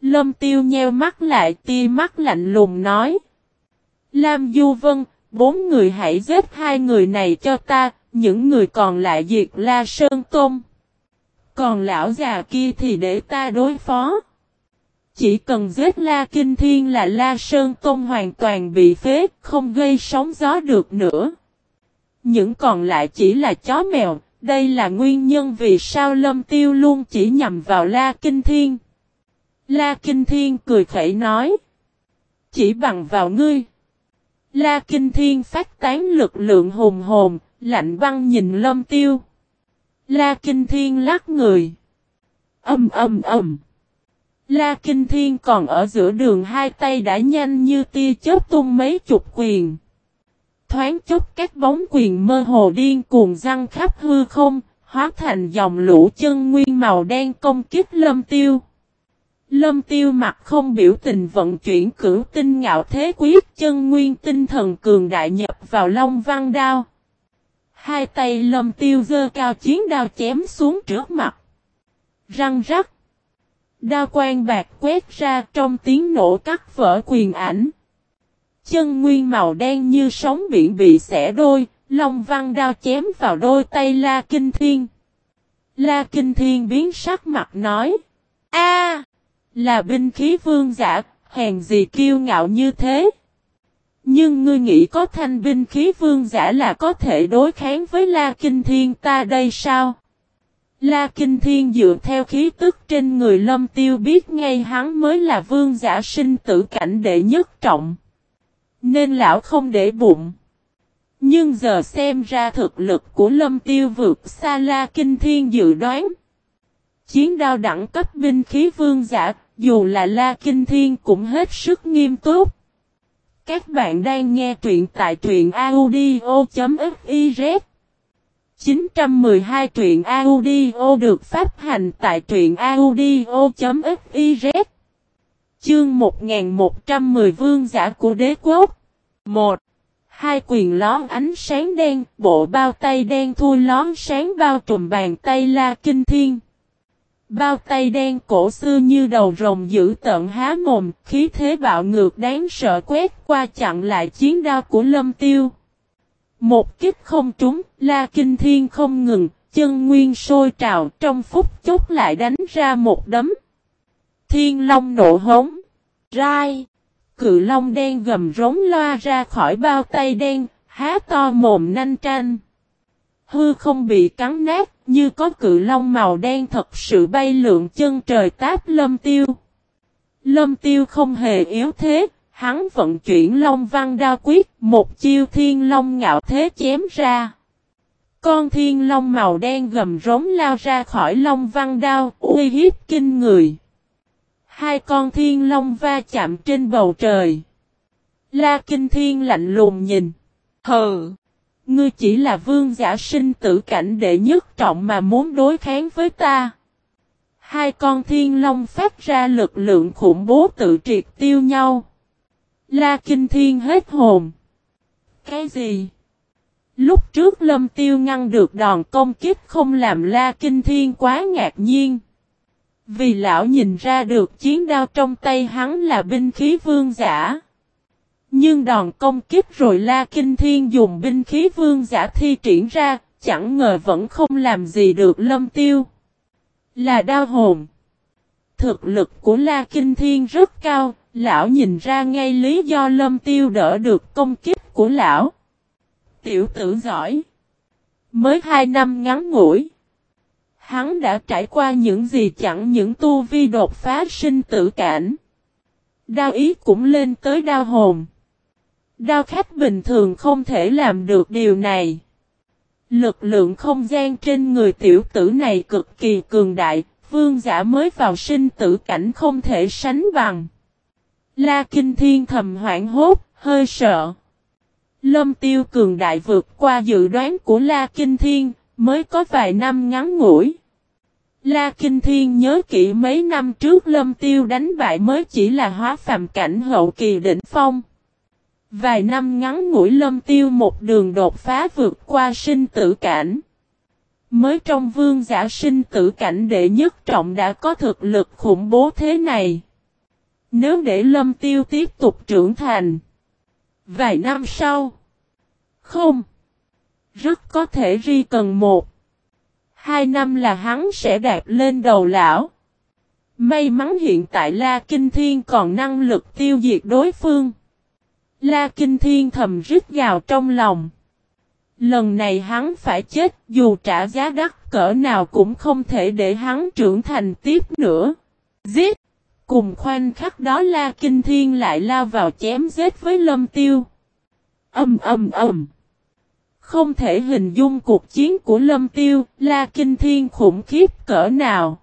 Lâm Tiêu nheo mắt lại tia mắt lạnh lùng nói. Lam Du Vân, bốn người hãy giết hai người này cho ta, những người còn lại diệt La Sơn Tôn. Còn lão già kia thì để ta đối phó. Chỉ cần giết La Kinh Thiên là La Sơn Tôn hoàn toàn bị phế, không gây sóng gió được nữa. Những còn lại chỉ là chó mèo, đây là nguyên nhân vì sao Lâm Tiêu luôn chỉ nhằm vào La Kinh Thiên. La Kinh Thiên cười khẩy nói. Chỉ bằng vào ngươi. La Kinh Thiên phát tán lực lượng hùng hồn, lạnh băng nhìn Lâm Tiêu. La Kinh Thiên lắc người. Âm âm âm. La Kinh Thiên còn ở giữa đường hai tay đã nhanh như tia chớp tung mấy chục quyền. Thoáng chốc các bóng quyền mơ hồ điên cuồng răng khắp hư không, hóa thành dòng lũ chân nguyên màu đen công kích lâm tiêu. Lâm tiêu mặt không biểu tình vận chuyển cửu tinh ngạo thế quyết chân nguyên tinh thần cường đại nhập vào long văn đao. Hai tay lâm tiêu dơ cao chiến đao chém xuống trước mặt. Răng rắc. Đao quang bạc quét ra trong tiếng nổ cắt vỡ quyền ảnh. Chân nguyên màu đen như sóng biển bị xẻ đôi, long văn đao chém vào đôi tay La Kinh Thiên. La Kinh Thiên biến sắc mặt nói. a là binh khí vương giả, hèn gì kiêu ngạo như thế. Nhưng ngươi nghĩ có thanh binh khí vương giả là có thể đối kháng với La Kinh Thiên ta đây sao? La Kinh Thiên dựa theo khí tức trên người lâm tiêu biết ngay hắn mới là vương giả sinh tử cảnh đệ nhất trọng. Nên lão không để bụng. Nhưng giờ xem ra thực lực của lâm tiêu vượt xa La Kinh Thiên dự đoán. Chiến đao đẳng cấp binh khí vương giả, dù là La Kinh Thiên cũng hết sức nghiêm túc. Các bạn đang nghe truyện tại truyện audio.fiz 912 truyện audio được phát hành tại truyện audio.fiz Chương 1110 Vương giả của đế quốc 1. Hai quyền lón ánh sáng đen, bộ bao tay đen thui lón sáng bao trùm bàn tay La Kinh Thiên. Bao tay đen cổ xưa như đầu rồng giữ tận há mồm, khí thế bạo ngược đáng sợ quét qua chặn lại chiến đao của Lâm Tiêu. Một kích không trúng, La Kinh Thiên không ngừng, chân nguyên sôi trào trong phút chốc lại đánh ra một đấm. Thiên Long nộ hống. Rai. Cự Long đen gầm rống loa ra khỏi bao tay đen, há to mồm nanh tranh. Hư không bị cắn nát, như có cự long màu đen thật sự bay lượn chân trời táp lâm tiêu. Lâm tiêu không hề yếu thế, hắn vận chuyển long văn đao quyết, một chiêu thiên long ngạo thế chém ra. Con thiên long màu đen gầm rống lao ra khỏi long văn đao, uy hiếp kinh người. Hai con thiên long va chạm trên bầu trời. La kinh thiên lạnh lùng nhìn. Hờ! Ngươi chỉ là vương giả sinh tử cảnh đệ nhất trọng mà muốn đối kháng với ta. Hai con thiên long phát ra lực lượng khủng bố tự triệt tiêu nhau. La Kinh Thiên hết hồn. Cái gì? Lúc trước Lâm Tiêu ngăn được đòn công kích không làm La Kinh Thiên quá ngạc nhiên. Vì lão nhìn ra được chiến đao trong tay hắn là binh khí vương giả. Nhưng đòn công kiếp rồi La Kinh Thiên dùng binh khí vương giả thi triển ra, chẳng ngờ vẫn không làm gì được lâm tiêu. Là đau hồn. Thực lực của La Kinh Thiên rất cao, lão nhìn ra ngay lý do lâm tiêu đỡ được công kiếp của lão. Tiểu tử giỏi. Mới hai năm ngắn ngủi. Hắn đã trải qua những gì chẳng những tu vi đột phá sinh tử cảnh. Đao ý cũng lên tới đao hồn. Đao khách bình thường không thể làm được điều này. Lực lượng không gian trên người tiểu tử này cực kỳ cường đại, vương giả mới vào sinh tử cảnh không thể sánh bằng. La Kinh Thiên thầm hoảng hốt, hơi sợ. Lâm Tiêu cường đại vượt qua dự đoán của La Kinh Thiên, mới có vài năm ngắn ngủi. La Kinh Thiên nhớ kỹ mấy năm trước Lâm Tiêu đánh bại mới chỉ là hóa phàm cảnh hậu kỳ đỉnh phong. Vài năm ngắn ngủi Lâm Tiêu một đường đột phá vượt qua sinh tử cảnh. Mới trong vương giả sinh tử cảnh đệ nhất trọng đã có thực lực khủng bố thế này. Nếu để Lâm Tiêu tiếp tục trưởng thành. Vài năm sau. Không. Rất có thể ri cần một. Hai năm là hắn sẽ đạt lên đầu lão. May mắn hiện tại La Kinh Thiên còn năng lực tiêu diệt đối phương. La Kinh Thiên thầm rít gào trong lòng. Lần này hắn phải chết dù trả giá đắt cỡ nào cũng không thể để hắn trưởng thành tiếp nữa. Giết! Cùng khoanh khắc đó La Kinh Thiên lại lao vào chém giết với Lâm Tiêu. Âm âm âm! Không thể hình dung cuộc chiến của Lâm Tiêu, La Kinh Thiên khủng khiếp cỡ nào.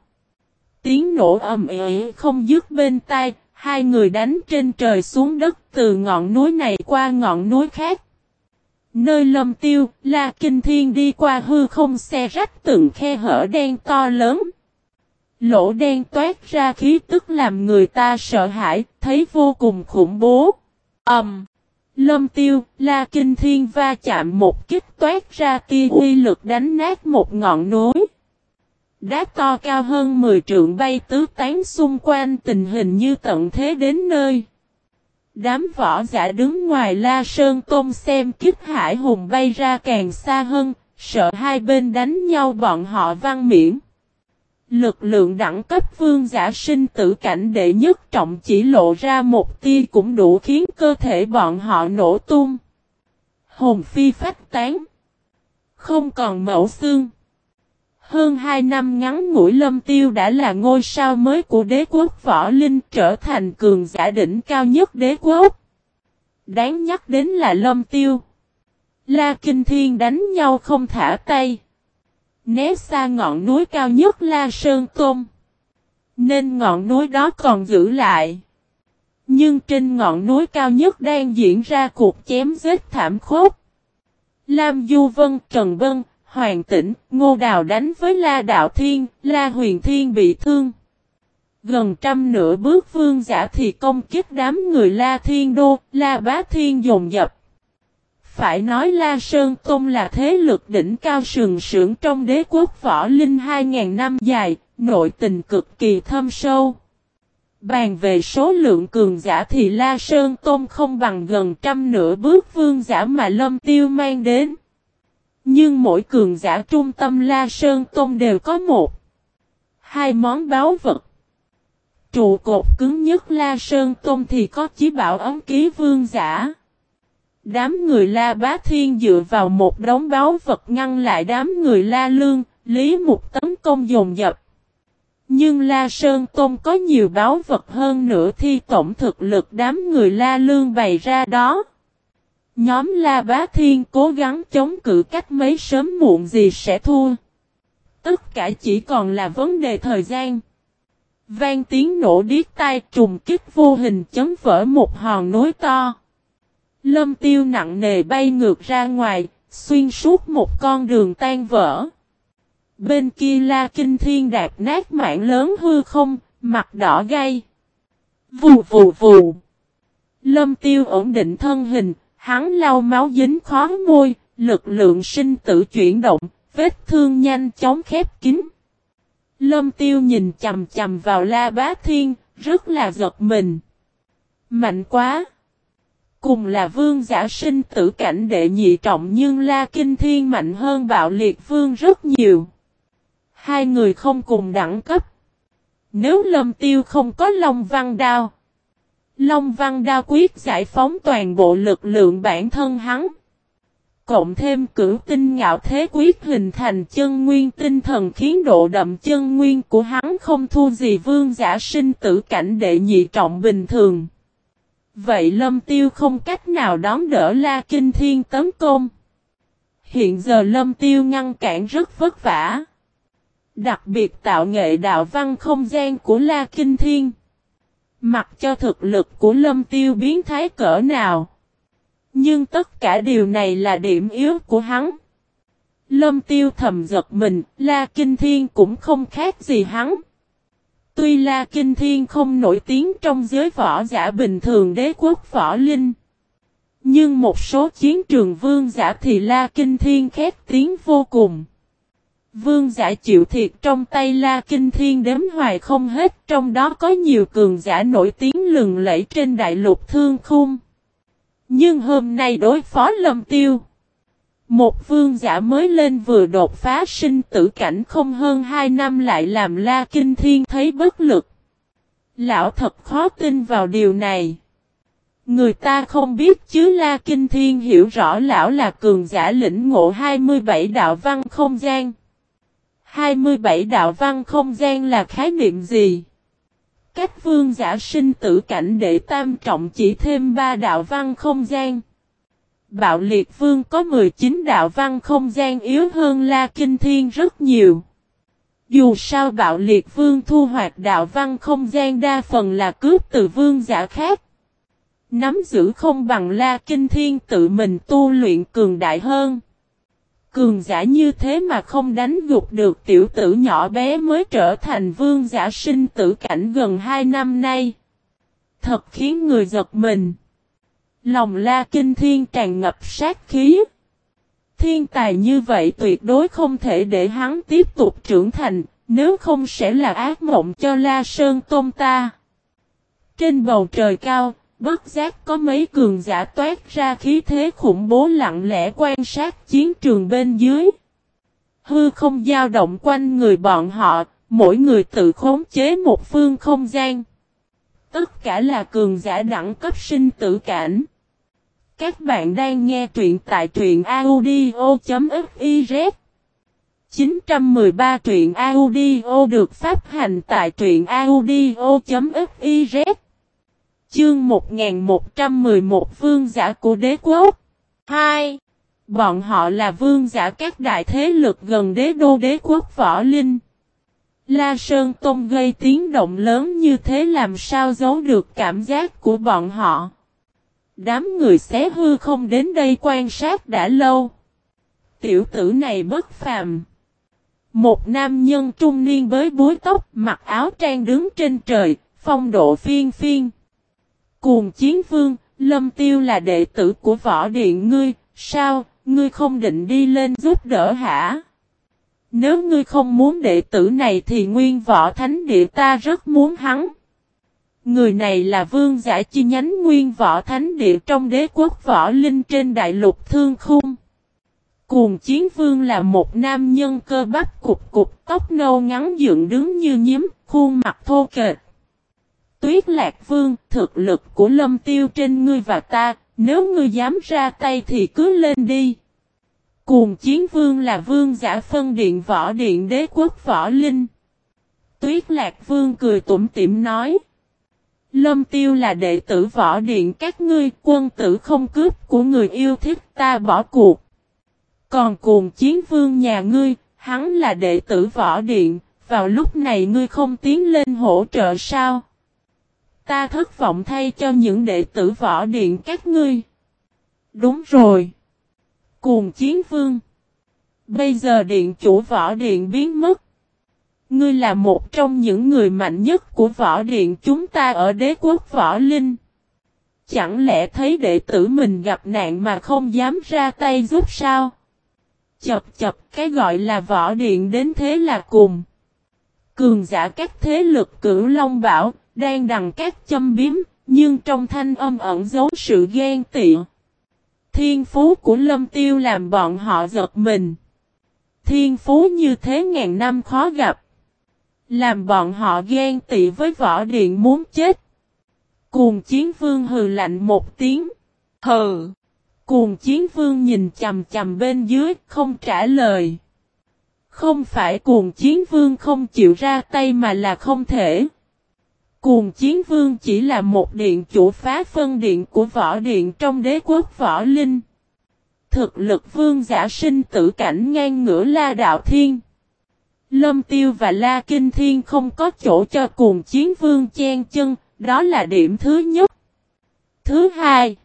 Tiếng nổ ầm ĩ không dứt bên tai, hai người đánh trên trời xuống đất từ ngọn núi này qua ngọn núi khác. Nơi Lâm Tiêu, La Kinh Thiên đi qua hư không xe rách từng khe hở đen to lớn. Lỗ đen toát ra khí tức làm người ta sợ hãi, thấy vô cùng khủng bố. Ầm! Um, Lâm tiêu, la kinh thiên va chạm một kích toát ra kia uy lực đánh nát một ngọn núi. Đá to cao hơn 10 trượng bay tứ tán xung quanh tình hình như tận thế đến nơi. Đám võ giả đứng ngoài la sơn tôm xem kích hải hùng bay ra càng xa hơn, sợ hai bên đánh nhau bọn họ văn miễn. Lực lượng đẳng cấp vương giả sinh tử cảnh đệ nhất trọng chỉ lộ ra một tia cũng đủ khiến cơ thể bọn họ nổ tung. Hồn phi phách tán. Không còn mẫu xương. Hơn hai năm ngắn ngủi lâm tiêu đã là ngôi sao mới của đế quốc võ linh trở thành cường giả đỉnh cao nhất đế quốc. Đáng nhắc đến là lâm tiêu. La Kinh Thiên đánh nhau không thả tay né xa ngọn núi cao nhất La Sơn Tôn. Nên ngọn núi đó còn giữ lại. Nhưng trên ngọn núi cao nhất đang diễn ra cuộc chém giết thảm khốc. Lam Du Vân, Trần Vân, Hoàng Tĩnh, Ngô Đào đánh với La Đạo Thiên, La Huyền Thiên bị thương. Gần trăm nửa bước vương giả thì công kích đám người La Thiên Đô, La Bá Thiên dồn dập. Phải nói La Sơn Tôn là thế lực đỉnh cao sừng sững trong đế quốc võ linh 2.000 năm dài, nội tình cực kỳ thâm sâu. Bàn về số lượng cường giả thì La Sơn Tôn không bằng gần trăm nửa bước vương giả mà Lâm Tiêu mang đến. Nhưng mỗi cường giả trung tâm La Sơn Tôn đều có một, hai món báo vật. Trụ cột cứng nhất La Sơn Tôn thì có chí bảo ấm ký vương giả. Đám người La Bá Thiên dựa vào một đống báo vật ngăn lại đám người La Lương, Lý một tấn công dồn dập. Nhưng La Sơn Tôn có nhiều báo vật hơn nữa thi tổng thực lực đám người La Lương bày ra đó. Nhóm La Bá Thiên cố gắng chống cự cách mấy sớm muộn gì sẽ thua. Tất cả chỉ còn là vấn đề thời gian. Vang tiếng nổ điếc tai trùng kích vô hình chấm vỡ một hòn núi to. Lâm tiêu nặng nề bay ngược ra ngoài, xuyên suốt một con đường tan vỡ. Bên kia la kinh thiên đạp nát mạng lớn hư không, mặt đỏ gay. Vù vù vù. Lâm tiêu ổn định thân hình, hắn lau máu dính khó môi, lực lượng sinh tử chuyển động, vết thương nhanh chóng khép kín. Lâm tiêu nhìn chầm chầm vào la bá thiên, rất là giật mình. Mạnh quá! Cùng là vương giả sinh tử cảnh đệ nhị trọng nhưng la kinh thiên mạnh hơn bạo liệt vương rất nhiều. Hai người không cùng đẳng cấp. Nếu lâm tiêu không có long văn đao. Long văn đao quyết giải phóng toàn bộ lực lượng bản thân hắn. Cộng thêm cửu tinh ngạo thế quyết hình thành chân nguyên tinh thần khiến độ đậm chân nguyên của hắn không thua gì vương giả sinh tử cảnh đệ nhị trọng bình thường. Vậy lâm tiêu không cách nào đón đỡ la kinh thiên tấn công. Hiện giờ lâm tiêu ngăn cản rất vất vả. Đặc biệt tạo nghệ đạo văn không gian của La Kinh Thiên. Mặc cho thực lực của Lâm Tiêu biến thái cỡ nào. Nhưng tất cả điều này là điểm yếu của hắn. Lâm Tiêu thầm giật mình, La Kinh Thiên cũng không khác gì hắn. Tuy La Kinh Thiên không nổi tiếng trong giới võ giả bình thường đế quốc võ linh. Nhưng một số chiến trường vương giả thì La Kinh Thiên khét tiếng vô cùng. Vương giả chịu thiệt trong tay La Kinh Thiên đếm hoài không hết, trong đó có nhiều cường giả nổi tiếng lừng lẫy trên đại lục thương khung. Nhưng hôm nay đối phó lâm tiêu. Một vương giả mới lên vừa đột phá sinh tử cảnh không hơn hai năm lại làm La Kinh Thiên thấy bất lực. Lão thật khó tin vào điều này. Người ta không biết chứ La Kinh Thiên hiểu rõ lão là cường giả lĩnh ngộ 27 đạo văn không gian. 27 đạo văn không gian là khái niệm gì? Cách vương giả sinh tử cảnh để tam trọng chỉ thêm 3 đạo văn không gian. Bạo liệt vương có 19 đạo văn không gian yếu hơn La Kinh Thiên rất nhiều. Dù sao bạo liệt vương thu hoạch đạo văn không gian đa phần là cướp từ vương giả khác. Nắm giữ không bằng La Kinh Thiên tự mình tu luyện cường đại hơn. Cường giả như thế mà không đánh gục được tiểu tử nhỏ bé mới trở thành vương giả sinh tử cảnh gần hai năm nay. Thật khiến người giật mình. Lòng la kinh thiên tràn ngập sát khí. Thiên tài như vậy tuyệt đối không thể để hắn tiếp tục trưởng thành, nếu không sẽ là ác mộng cho La Sơn Tôn ta. Trên bầu trời cao, Bất giác có mấy cường giả toát ra khí thế khủng bố lặng lẽ quan sát chiến trường bên dưới. Hư không dao động quanh người bọn họ, mỗi người tự khống chế một phương không gian. Tất cả là cường giả đẳng cấp sinh tử cảnh. Các bạn đang nghe truyện tại truyện audio.fiz 913 truyện audio được phát hành tại truyện audio.fiz Chương 1111 vương giả của đế quốc 2. Bọn họ là vương giả các đại thế lực gần đế đô đế quốc võ linh. La Sơn Tông gây tiếng động lớn như thế làm sao giấu được cảm giác của bọn họ. Đám người xé hư không đến đây quan sát đã lâu. Tiểu tử này bất phàm. Một nam nhân trung niên với búi tóc mặc áo trang đứng trên trời, phong độ phiên phiên. Cuồng chiến vương, lâm tiêu là đệ tử của võ điện ngươi, sao, ngươi không định đi lên giúp đỡ hả? Nếu ngươi không muốn đệ tử này thì nguyên võ thánh địa ta rất muốn hắn. Người này là vương giả chi nhánh nguyên võ thánh địa trong đế quốc võ linh trên đại lục thương khung. Cuồng chiến vương là một nam nhân cơ bắp cục cục tóc nâu ngắn dựng đứng như nhím, khuôn mặt thô kệch. Tuyết Lạc Vương, thực lực của lâm tiêu trên ngươi và ta, nếu ngươi dám ra tay thì cứ lên đi. Cuồng chiến vương là vương giả phân điện võ điện đế quốc võ linh. Tuyết Lạc Vương cười tủm tỉm nói. Lâm tiêu là đệ tử võ điện các ngươi quân tử không cướp của người yêu thích ta bỏ cuộc. Còn cuồng chiến vương nhà ngươi, hắn là đệ tử võ điện, vào lúc này ngươi không tiến lên hỗ trợ sao? Ta thất vọng thay cho những đệ tử võ điện các ngươi. Đúng rồi. Cuồng chiến vương. Bây giờ điện chủ võ điện biến mất. Ngươi là một trong những người mạnh nhất của võ điện chúng ta ở đế quốc võ linh. Chẳng lẽ thấy đệ tử mình gặp nạn mà không dám ra tay giúp sao? Chập chập, cái gọi là võ điện đến thế là cùng. Cường giả các thế lực cửu Long Bảo, đang đằng các châm biếm, nhưng trong thanh âm ẩn giấu sự ghen tị. Thiên phú của Lâm Tiêu làm bọn họ giật mình. Thiên phú như thế ngàn năm khó gặp. Làm bọn họ ghen tị với võ điện muốn chết. Cuồng chiến vương hừ lạnh một tiếng. Hừ. Cuồng chiến vương nhìn chầm chầm bên dưới không trả lời. Không phải cuồng chiến vương không chịu ra tay mà là không thể. Cuồng chiến vương chỉ là một điện chủ phá phân điện của võ điện trong đế quốc võ linh. Thực lực vương giả sinh tử cảnh ngang ngửa la đạo thiên. Lâm tiêu và la kinh thiên không có chỗ cho cuồng chiến vương chen chân, đó là điểm thứ nhất. Thứ hai,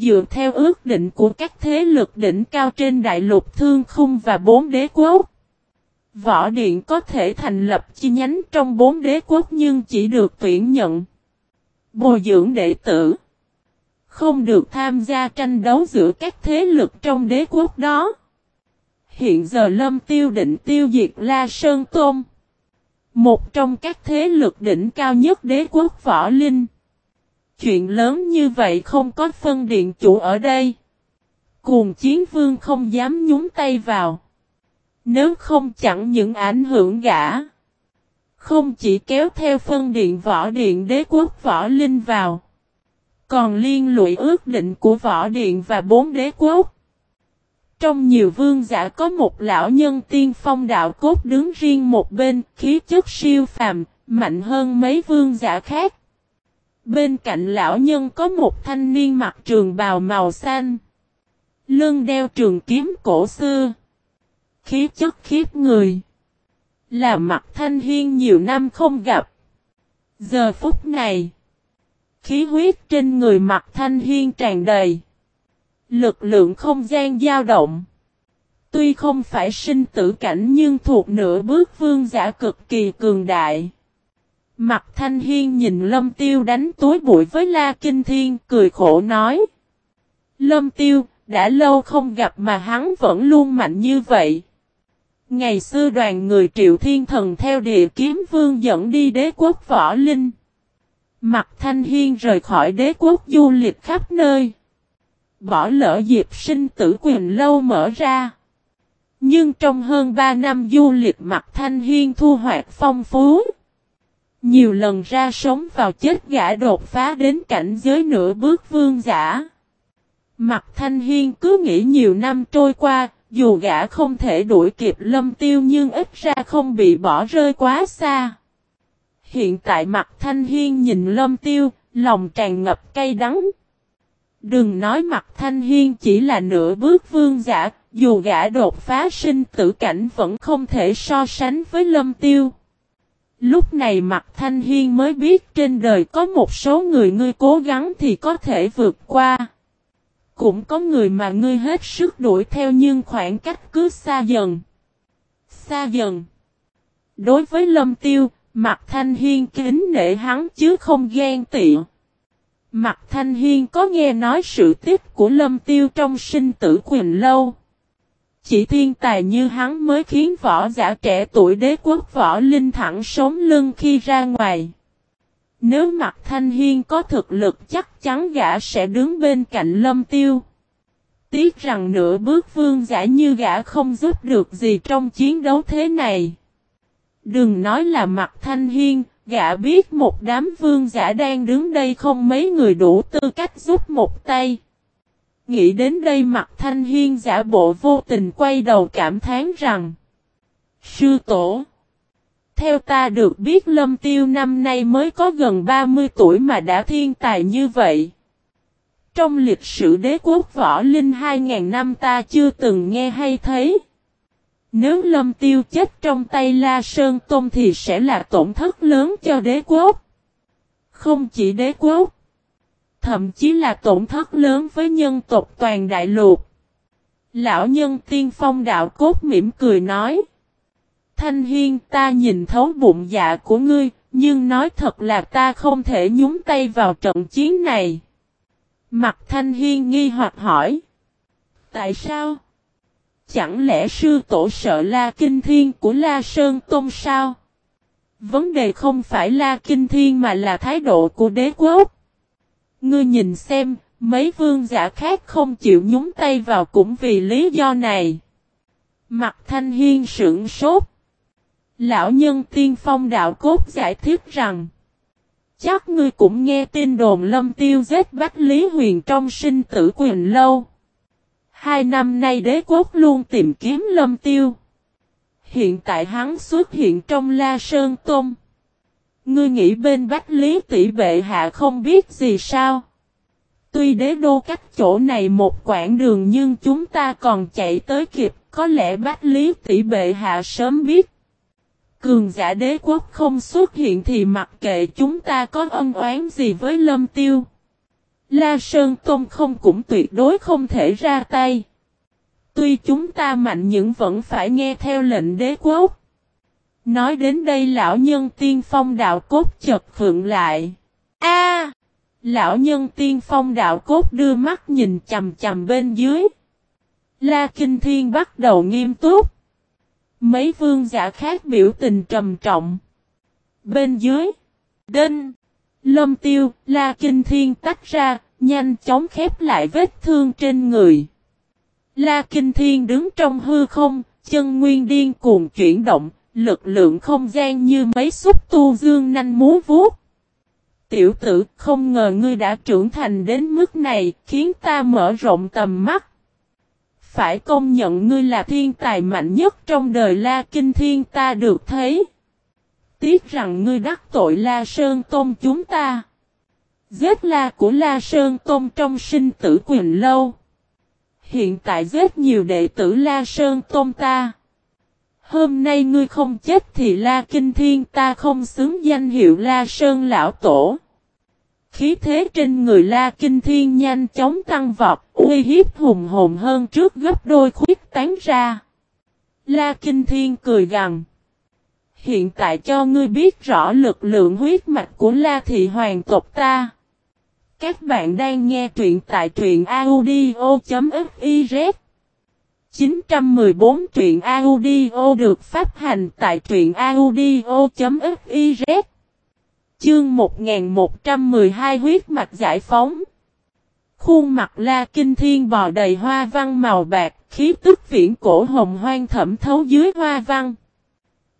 dựa theo ước định của các thế lực đỉnh cao trên đại lục thương khung và bốn đế quốc. Võ Điện có thể thành lập chi nhánh trong bốn đế quốc nhưng chỉ được tuyển nhận. Bồi dưỡng đệ tử. Không được tham gia tranh đấu giữa các thế lực trong đế quốc đó. Hiện giờ Lâm Tiêu định tiêu diệt La Sơn Tôn. Một trong các thế lực đỉnh cao nhất đế quốc Võ Linh. Chuyện lớn như vậy không có phân điện chủ ở đây. Cuồng chiến vương không dám nhúng tay vào. Nếu không chẳng những ảnh hưởng gã. Không chỉ kéo theo phân điện võ điện đế quốc võ linh vào. Còn liên lụy ước định của võ điện và bốn đế quốc. Trong nhiều vương giả có một lão nhân tiên phong đạo cốt đứng riêng một bên, khí chất siêu phàm, mạnh hơn mấy vương giả khác. Bên cạnh lão nhân có một thanh niên mặc trường bào màu xanh. Lưng đeo trường kiếm cổ xưa khí chất khiếp người. Là mặt thanh hiên nhiều năm không gặp. Giờ phút này, khí huyết trên người mặt thanh hiên tràn đầy. Lực lượng không gian dao động. Tuy không phải sinh tử cảnh nhưng thuộc nửa bước vương giả cực kỳ cường đại. Mặt thanh hiên nhìn lâm tiêu đánh túi bụi với la kinh thiên cười khổ nói. Lâm tiêu, đã lâu không gặp mà hắn vẫn luôn mạnh như vậy. Ngày xưa đoàn người triệu thiên thần theo địa kiếm vương dẫn đi đế quốc võ linh. Mặt thanh hiên rời khỏi đế quốc du lịch khắp nơi. Bỏ lỡ dịp sinh tử quyền lâu mở ra. Nhưng trong hơn 3 năm du lịch mặt thanh hiên thu hoạch phong phú. Nhiều lần ra sống vào chết gã đột phá đến cảnh giới nửa bước vương giả. Mặt thanh hiên cứ nghĩ nhiều năm trôi qua, dù gã không thể đuổi kịp lâm tiêu nhưng ít ra không bị bỏ rơi quá xa. Hiện tại mặt thanh hiên nhìn lâm tiêu, lòng tràn ngập cay đắng. Đừng nói mặt thanh hiên chỉ là nửa bước vương giả, dù gã đột phá sinh tử cảnh vẫn không thể so sánh với lâm tiêu. Lúc này mặt thanh hiên mới biết trên đời có một số người ngươi cố gắng thì có thể vượt qua. Cũng có người mà ngươi hết sức đuổi theo nhưng khoảng cách cứ xa dần. Xa dần. Đối với lâm tiêu, mặt thanh hiên kính nể hắn chứ không ghen tị. Mặt thanh hiên có nghe nói sự tiếp của lâm tiêu trong sinh tử quyền lâu. Chỉ thiên tài như hắn mới khiến võ giả trẻ tuổi đế quốc võ linh thẳng sống lưng khi ra ngoài. Nếu mặt thanh hiên có thực lực chắc chắn gã sẽ đứng bên cạnh lâm tiêu. Tiếc rằng nửa bước vương giả như gã không giúp được gì trong chiến đấu thế này. Đừng nói là mặt thanh hiên, gã biết một đám vương giả đang đứng đây không mấy người đủ tư cách giúp một tay. Nghĩ đến đây mặt thanh hiên giả bộ vô tình quay đầu cảm thán rằng Sư tổ theo ta được biết Lâm Tiêu năm nay mới có gần 30 tuổi mà đã thiên tài như vậy. Trong lịch sử đế quốc võ linh 2.000 năm ta chưa từng nghe hay thấy. Nếu Lâm Tiêu chết trong tay La Sơn Tôn thì sẽ là tổn thất lớn cho đế quốc. Không chỉ đế quốc, thậm chí là tổn thất lớn với nhân tộc toàn đại lục. Lão nhân tiên phong đạo cốt mỉm cười nói. Thanh Hiên ta nhìn thấu bụng dạ của ngươi, nhưng nói thật là ta không thể nhúng tay vào trận chiến này. Mặt Thanh Hiên nghi hoặc hỏi. Tại sao? Chẳng lẽ sư tổ sợ La Kinh Thiên của La Sơn Tôn sao? Vấn đề không phải La Kinh Thiên mà là thái độ của đế quốc. Ngươi nhìn xem, mấy vương giả khác không chịu nhúng tay vào cũng vì lý do này. Mặt thanh hiên sững sốt. Lão nhân tiên phong đạo cốt giải thích rằng. Chắc ngươi cũng nghe tin đồn lâm tiêu giết Bách Lý Huyền trong sinh tử quyền lâu. Hai năm nay đế quốc luôn tìm kiếm lâm tiêu. Hiện tại hắn xuất hiện trong La Sơn Tôn. Ngươi nghĩ bên Bách Lý tỷ bệ hạ không biết gì sao? Tuy đế đô cách chỗ này một quãng đường nhưng chúng ta còn chạy tới kịp, có lẽ Bách Lý tỷ bệ hạ sớm biết. Cường giả đế quốc không xuất hiện thì mặc kệ chúng ta có ân oán gì với lâm tiêu. La Sơn tông không cũng tuyệt đối không thể ra tay. Tuy chúng ta mạnh nhưng vẫn phải nghe theo lệnh đế quốc. Nói đến đây lão nhân tiên phong đạo cốt chật phượng lại. A! lão nhân tiên phong đạo cốt đưa mắt nhìn chầm chầm bên dưới. La Kinh Thiên bắt đầu nghiêm túc. Mấy vương giả khác biểu tình trầm trọng. Bên dưới. Đinh. Lâm tiêu, La Kinh Thiên tách ra, nhanh chóng khép lại vết thương trên người. La Kinh Thiên đứng trong hư không, chân nguyên điên cuồng chuyển động, lực lượng không gian như mấy xúc tu dương nanh múa vuốt. Tiểu tử, không ngờ ngươi đã trưởng thành đến mức này, khiến ta mở rộng tầm mắt. Phải công nhận ngươi là thiên tài mạnh nhất trong đời La Kinh Thiên ta được thấy. Tiếc rằng ngươi đắc tội La Sơn Tôn chúng ta. Giết La của La Sơn Tôn trong sinh tử quyền lâu. Hiện tại giết nhiều đệ tử La Sơn Tôn ta. Hôm nay ngươi không chết thì La Kinh Thiên ta không xứng danh hiệu La Sơn Lão Tổ. Khí thế trên người La Kinh Thiên nhanh chóng tăng vọt, uy hiếp hùng hồn hơn trước gấp đôi khuyết tán ra. La Kinh Thiên cười gằn. Hiện tại cho ngươi biết rõ lực lượng huyết mạch của La Thị Hoàng tộc ta. Các bạn đang nghe truyện tại truyện audio.fiz 914 truyện audio được phát hành tại truyện audio.fiz Chương 1112 huyết mạch giải phóng Khuôn mặt la kinh thiên bò đầy hoa văn màu bạc, khí tức viễn cổ hồng hoang thẩm thấu dưới hoa văn.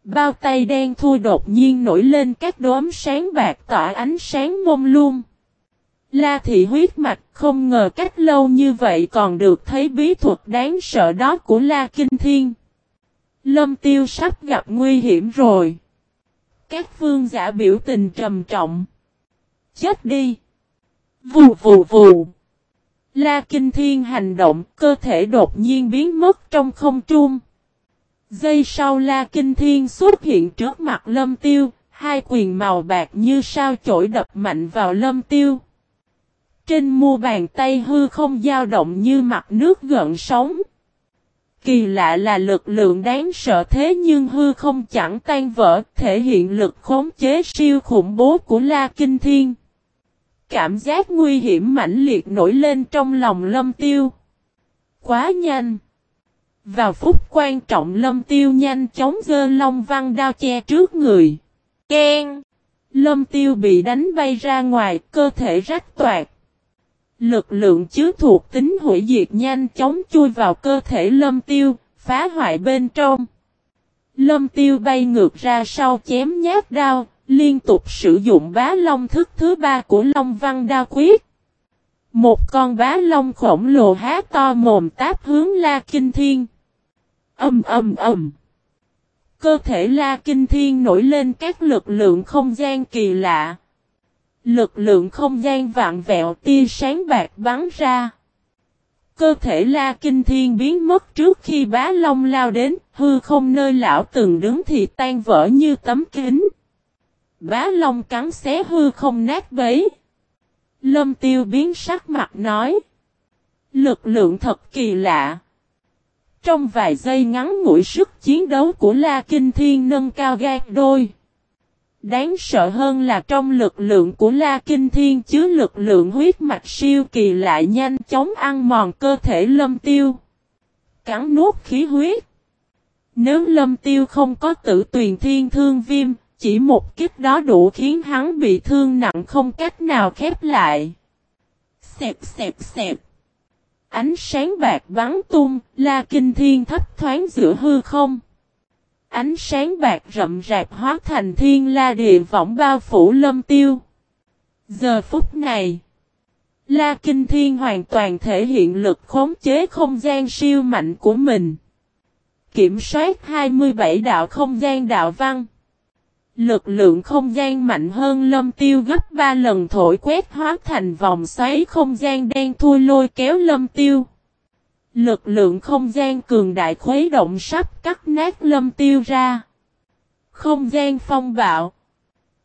Bao tay đen thui đột nhiên nổi lên các đốm sáng bạc tỏa ánh sáng mông lung. La thị huyết mạch không ngờ cách lâu như vậy còn được thấy bí thuật đáng sợ đó của La Kinh Thiên. Lâm tiêu sắp gặp nguy hiểm rồi. Các vương giả biểu tình trầm trọng. Chết đi. Vù vù vù. La Kinh Thiên hành động, cơ thể đột nhiên biến mất trong không trung. Giây sau La Kinh Thiên xuất hiện trước mặt Lâm Tiêu, hai quyền màu bạc như sao chổi đập mạnh vào Lâm Tiêu. Trên mu bàn tay hư không dao động như mặt nước gợn sóng. Kỳ lạ là lực lượng đáng sợ thế nhưng hư không chẳng tan vỡ, thể hiện lực khống chế siêu khủng bố của La Kinh Thiên. Cảm giác nguy hiểm mãnh liệt nổi lên trong lòng lâm tiêu. Quá nhanh. Vào phút quan trọng lâm tiêu nhanh chóng giơ long văn đao che trước người. Ken. Lâm tiêu bị đánh bay ra ngoài, cơ thể rách toạc. Lực lượng chứa thuộc tính hủy diệt nhanh chóng chui vào cơ thể lâm tiêu, phá hoại bên trong. Lâm tiêu bay ngược ra sau chém nhát đao, liên tục sử dụng bá long thức thứ ba của Long Văn Đa Quyết. Một con bá long khổng lồ há to mồm táp hướng La Kinh Thiên. Âm âm âm. Cơ thể La Kinh Thiên nổi lên các lực lượng không gian kỳ lạ. Lực lượng không gian vạn vẹo tia sáng bạc bắn ra. Cơ thể La Kinh Thiên biến mất trước khi bá long lao đến, hư không nơi lão từng đứng thì tan vỡ như tấm kính. Bá long cắn xé hư không nát bấy. Lâm tiêu biến sắc mặt nói. Lực lượng thật kỳ lạ. Trong vài giây ngắn ngủi sức chiến đấu của La Kinh Thiên nâng cao gan đôi. Đáng sợ hơn là trong lực lượng của La Kinh Thiên chứa lực lượng huyết mạch siêu kỳ lại nhanh chóng ăn mòn cơ thể lâm tiêu. Cắn nuốt khí huyết. Nếu lâm tiêu không có tử tuyền thiên thương viêm, chỉ một kiếp đó đủ khiến hắn bị thương nặng không cách nào khép lại. Xẹp xẹp xẹp. Ánh sáng bạc bắn tung, la kinh thiên thấp thoáng giữa hư không. Ánh sáng bạc rậm rạp hóa thành thiên la địa võng bao phủ lâm tiêu. Giờ phút này, La Kinh Thiên hoàn toàn thể hiện lực khống chế không gian siêu mạnh của mình. Kiểm soát 27 đạo không gian đạo văn. Lực lượng không gian mạnh hơn lâm tiêu gấp 3 lần thổi quét hóa thành vòng xoáy không gian đen thui lôi kéo lâm tiêu. Lực lượng không gian cường đại khuấy động sắp cắt nát lâm tiêu ra. Không gian phong bạo.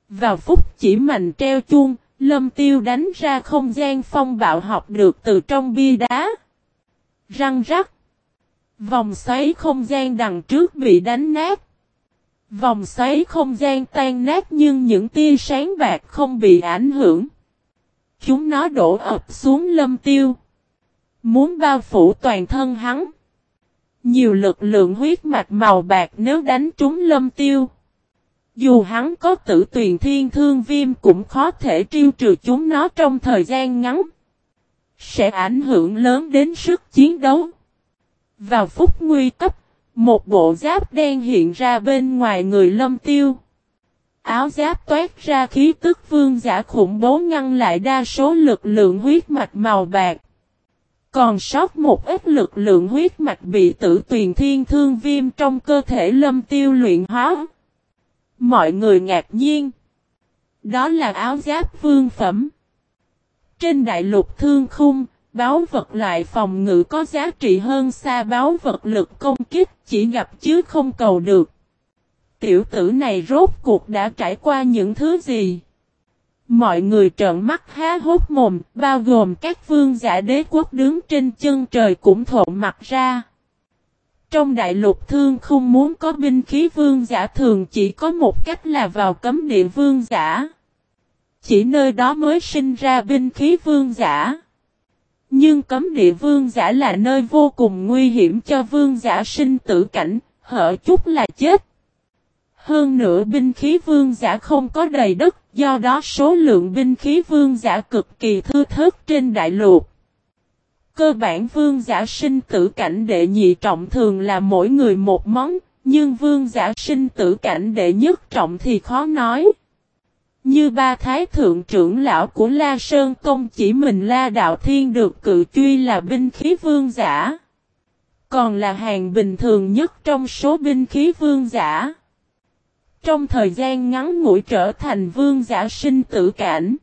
Vào phút chỉ mạnh treo chuông, lâm tiêu đánh ra không gian phong bạo học được từ trong bia đá. Răng rắc. Vòng xoáy không gian đằng trước bị đánh nát. Vòng xoáy không gian tan nát nhưng những tia sáng bạc không bị ảnh hưởng. Chúng nó đổ ập xuống lâm tiêu. Muốn bao phủ toàn thân hắn. Nhiều lực lượng huyết mạch màu bạc nếu đánh trúng lâm tiêu. Dù hắn có tử tuyền thiên thương viêm cũng khó thể triêu trừ chúng nó trong thời gian ngắn. Sẽ ảnh hưởng lớn đến sức chiến đấu. Vào phút nguy cấp, một bộ giáp đen hiện ra bên ngoài người lâm tiêu. Áo giáp toát ra khí tức vương giả khủng bố ngăn lại đa số lực lượng huyết mạch màu bạc. Còn sót một ít lực lượng huyết mạch bị tử tuyền thiên thương viêm trong cơ thể lâm tiêu luyện hóa. Mọi người ngạc nhiên. Đó là áo giáp vương phẩm. Trên đại lục thương khung, báo vật loại phòng ngự có giá trị hơn xa báo vật lực công kích chỉ gặp chứ không cầu được. Tiểu tử này rốt cuộc đã trải qua những thứ gì? Mọi người trợn mắt há hốt mồm, bao gồm các vương giả đế quốc đứng trên chân trời cũng thộn mặt ra. Trong đại lục thương không muốn có binh khí vương giả thường chỉ có một cách là vào cấm địa vương giả. Chỉ nơi đó mới sinh ra binh khí vương giả. Nhưng cấm địa vương giả là nơi vô cùng nguy hiểm cho vương giả sinh tử cảnh, hở chút là chết. Hơn nữa binh khí vương giả không có đầy đất, do đó số lượng binh khí vương giả cực kỳ thư thớt trên đại lục. Cơ bản vương giả sinh tử cảnh đệ nhị trọng thường là mỗi người một món, nhưng vương giả sinh tử cảnh đệ nhất trọng thì khó nói. Như ba thái thượng trưởng lão của La Sơn Tông chỉ mình La Đạo Thiên được cự truy là binh khí vương giả. Còn là hàng bình thường nhất trong số binh khí vương giả. Trong thời gian ngắn ngủi trở thành vương giả sinh tử cảnh.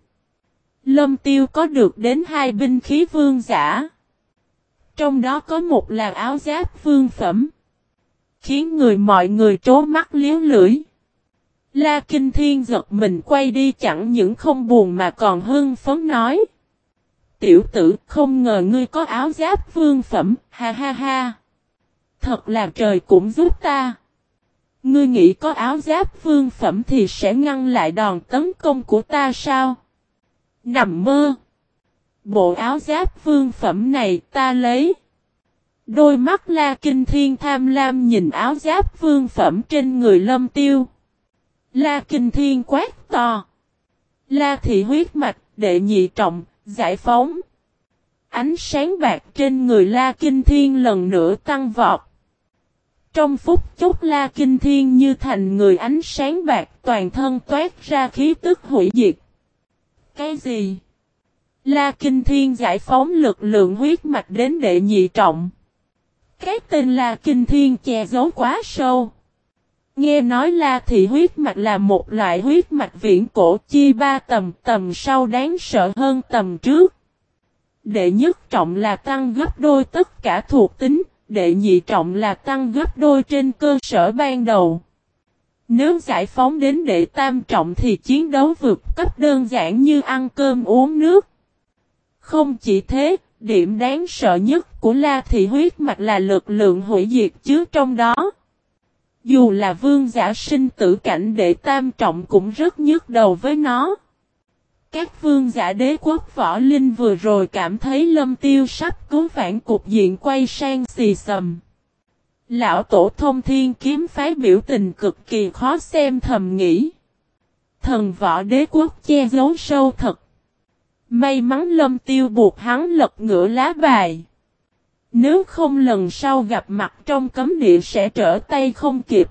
Lâm Tiêu có được đến hai binh khí vương giả. Trong đó có một là áo giáp vương phẩm. Khiến người mọi người trố mắt liếu lưỡi. La Kinh Thiên giật mình quay đi chẳng những không buồn mà còn hưng phấn nói. Tiểu tử không ngờ ngươi có áo giáp vương phẩm, ha ha ha. Thật là trời cũng giúp ta. Ngươi nghĩ có áo giáp vương phẩm thì sẽ ngăn lại đòn tấn công của ta sao? Nằm mơ. Bộ áo giáp vương phẩm này ta lấy. Đôi mắt la kinh thiên tham lam nhìn áo giáp vương phẩm trên người lâm tiêu. La kinh thiên quát to. La thị huyết mạch, đệ nhị trọng, giải phóng. Ánh sáng bạc trên người la kinh thiên lần nữa tăng vọt. Trong phút chốc la kinh thiên như thành người ánh sáng bạc toàn thân toát ra khí tức hủy diệt. Cái gì? La Kinh Thiên giải phóng lực lượng huyết mạch đến đệ nhị trọng. Cái tên La Kinh Thiên che giấu quá sâu. Nghe nói La Thị huyết mạch là một loại huyết mạch viễn cổ chi ba tầm tầm sau đáng sợ hơn tầm trước. Đệ nhất trọng là tăng gấp đôi tất cả thuộc tính, đệ nhị trọng là tăng gấp đôi trên cơ sở ban đầu. Nếu giải phóng đến đệ tam trọng thì chiến đấu vượt cấp đơn giản như ăn cơm uống nước. Không chỉ thế, điểm đáng sợ nhất của La Thị huyết mạch là lực lượng hủy diệt chứa trong đó. Dù là vương giả sinh tử cảnh đệ tam trọng cũng rất nhức đầu với nó. Các vương giả đế quốc võ linh vừa rồi cảm thấy lâm tiêu sắp cứu phản cục diện quay sang xì sầm. Lão tổ thông thiên kiếm phái biểu tình cực kỳ khó xem thầm nghĩ. Thần võ đế quốc che giấu sâu thật. May mắn lâm tiêu buộc hắn lật ngửa lá bài. Nếu không lần sau gặp mặt trong cấm địa sẽ trở tay không kịp.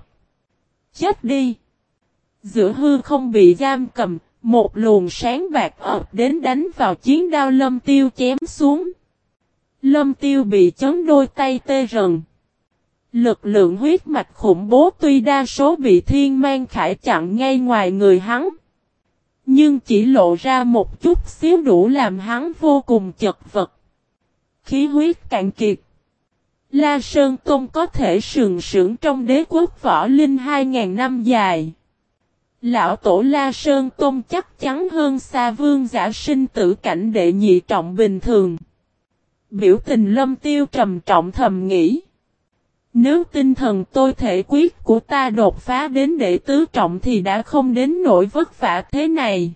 Chết đi. Giữa hư không bị giam cầm, một luồng sáng bạc ập đến đánh vào chiến đao lâm tiêu chém xuống. Lâm tiêu bị chấn đôi tay tê rần. Lực lượng huyết mạch khủng bố tuy đa số bị thiên mang khải chặn ngay ngoài người hắn. Nhưng chỉ lộ ra một chút xíu đủ làm hắn vô cùng chật vật. Khí huyết cạn kiệt. La Sơn Tôn có thể sừng sững trong đế quốc võ linh 2.000 năm dài. Lão tổ La Sơn Tôn chắc chắn hơn xa vương giả sinh tử cảnh đệ nhị trọng bình thường. Biểu tình lâm tiêu trầm trọng thầm nghĩ. Nếu tinh thần tôi thể quyết của ta đột phá đến đệ tứ trọng thì đã không đến nỗi vất vả thế này.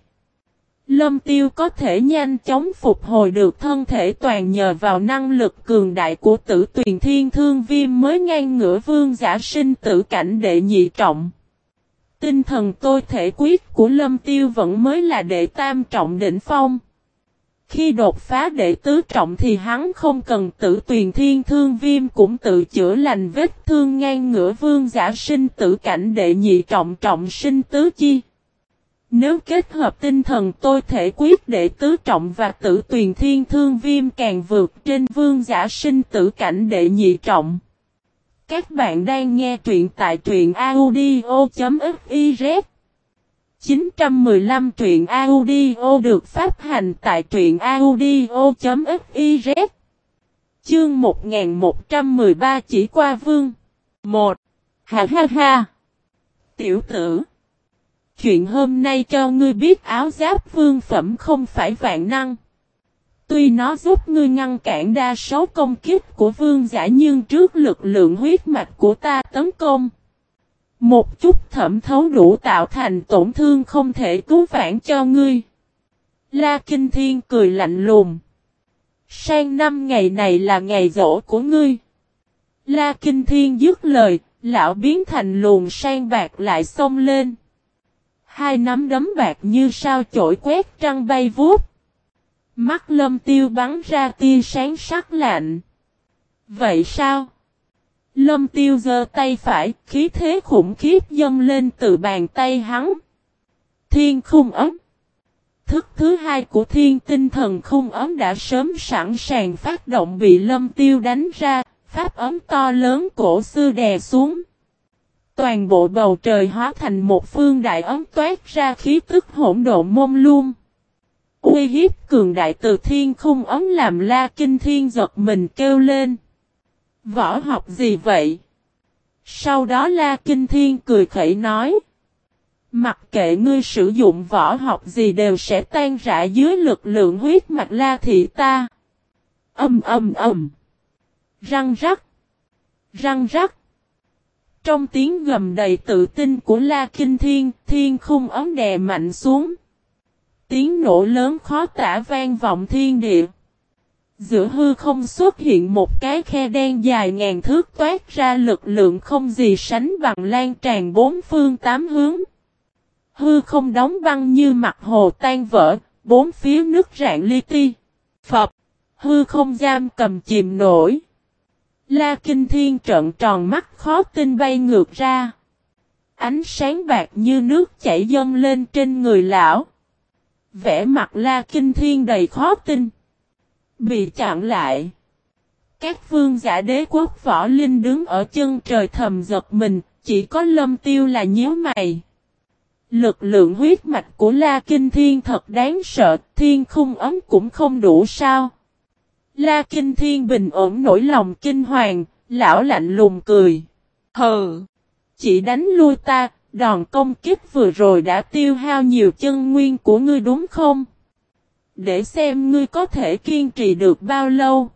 Lâm tiêu có thể nhanh chóng phục hồi được thân thể toàn nhờ vào năng lực cường đại của tử tuyền thiên thương viêm mới ngang ngửa vương giả sinh tử cảnh đệ nhị trọng. Tinh thần tôi thể quyết của lâm tiêu vẫn mới là đệ tam trọng đỉnh phong. Khi đột phá đệ tứ trọng thì hắn không cần tử tuyền thiên thương viêm cũng tự chữa lành vết thương ngang ngửa vương giả sinh tử cảnh đệ nhị trọng trọng sinh tứ chi. Nếu kết hợp tinh thần tôi thể quyết đệ tứ trọng và tử tuyền thiên thương viêm càng vượt trên vương giả sinh tử cảnh đệ nhị trọng. Các bạn đang nghe truyện tại truyện audio.fiz 915 truyện audio được phát hành tại truyện audio.fiz Chương 1113 chỉ qua vương. 1. Ha ha ha. Tiểu tử. Chuyện hôm nay cho ngươi biết áo giáp vương phẩm không phải vạn năng. Tuy nó giúp ngươi ngăn cản đa số công kích của vương giả nhưng trước lực lượng huyết mạch của ta tấn công. Một chút thẩm thấu đủ tạo thành tổn thương không thể cứu vãn cho ngươi. La Kinh Thiên cười lạnh lùng. Sang năm ngày này là ngày rỗ của ngươi. La Kinh Thiên dứt lời, lão biến thành luồng sang bạc lại xông lên. Hai nắm đấm bạc như sao chổi quét trăng bay vuốt. Mắt lâm tiêu bắn ra tia sáng sắc lạnh. Vậy sao? Lâm tiêu giơ tay phải, khí thế khủng khiếp dâng lên từ bàn tay hắn. Thiên khung ấm. Thức thứ hai của thiên tinh thần khung ấm đã sớm sẵn sàng phát động bị lâm tiêu đánh ra, pháp ấm to lớn cổ xưa đè xuống. Toàn bộ bầu trời hóa thành một phương đại ấm toát ra khí tức hỗn độn mông lung. Uy hiếp cường đại từ thiên khung ấm làm la kinh thiên giật mình kêu lên. Võ học gì vậy? Sau đó la kinh thiên cười khẩy nói. Mặc kệ ngươi sử dụng võ học gì đều sẽ tan rã dưới lực lượng huyết mạch la thị ta. Âm âm âm. Răng rắc. Răng rắc. Trong tiếng gầm đầy tự tin của La Kinh Thiên, thiên khung ấm đè mạnh xuống. Tiếng nổ lớn khó tả vang vọng thiên địa. Giữa hư không xuất hiện một cái khe đen dài ngàn thước toát ra lực lượng không gì sánh bằng lan tràn bốn phương tám hướng. Hư không đóng băng như mặt hồ tan vỡ, bốn phía nước rạn li ti. Phập, hư không giam cầm chìm nổi. La Kinh Thiên trợn tròn mắt khó tin bay ngược ra. Ánh sáng bạc như nước chảy dâng lên trên người lão. Vẽ mặt La Kinh Thiên đầy khó tin. Bị chặn lại. Các vương giả đế quốc võ linh đứng ở chân trời thầm giật mình, chỉ có lâm tiêu là nhíu mày. Lực lượng huyết mạch của La Kinh Thiên thật đáng sợ, thiên khung ấm cũng không đủ sao. La Kinh Thiên bình ổn nổi lòng kinh hoàng, lão lạnh lùng cười. Hừ! Chỉ đánh lui ta, đòn công kích vừa rồi đã tiêu hao nhiều chân nguyên của ngươi đúng không? Để xem ngươi có thể kiên trì được bao lâu.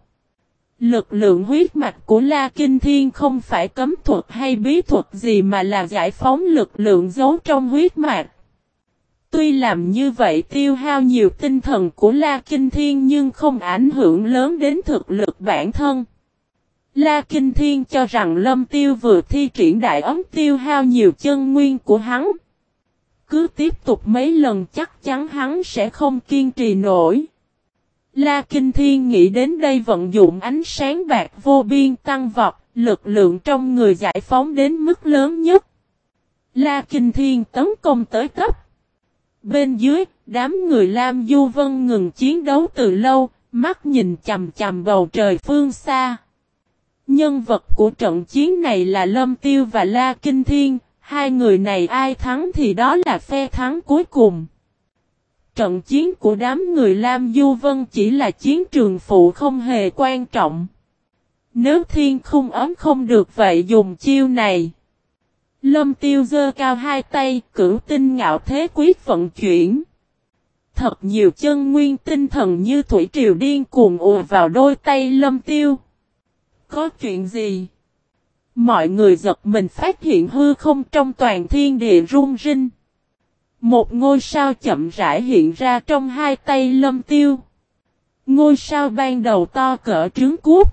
Lực lượng huyết mạch của La Kinh Thiên không phải cấm thuật hay bí thuật gì mà là giải phóng lực lượng giấu trong huyết mạch. Tuy làm như vậy tiêu hao nhiều tinh thần của La Kinh Thiên nhưng không ảnh hưởng lớn đến thực lực bản thân. La Kinh Thiên cho rằng Lâm Tiêu vừa thi triển đại ấm tiêu hao nhiều chân nguyên của hắn. Cứ tiếp tục mấy lần chắc chắn hắn sẽ không kiên trì nổi. La Kinh Thiên nghĩ đến đây vận dụng ánh sáng bạc vô biên tăng vọt, lực lượng trong người giải phóng đến mức lớn nhất. La Kinh Thiên tấn công tới cấp. Bên dưới, đám người Lam Du Vân ngừng chiến đấu từ lâu, mắt nhìn chầm chầm bầu trời phương xa. Nhân vật của trận chiến này là Lâm Tiêu và La Kinh Thiên, hai người này ai thắng thì đó là phe thắng cuối cùng. Trận chiến của đám người Lam Du Vân chỉ là chiến trường phụ không hề quan trọng. Nếu thiên khung ấm không được vậy dùng chiêu này. Lâm tiêu dơ cao hai tay, cửu tinh ngạo thế quyết vận chuyển. Thật nhiều chân nguyên tinh thần như thủy triều điên cuồng ùa vào đôi tay lâm tiêu. Có chuyện gì? Mọi người giật mình phát hiện hư không trong toàn thiên địa rung rinh. Một ngôi sao chậm rãi hiện ra trong hai tay lâm tiêu. Ngôi sao ban đầu to cỡ trứng cút.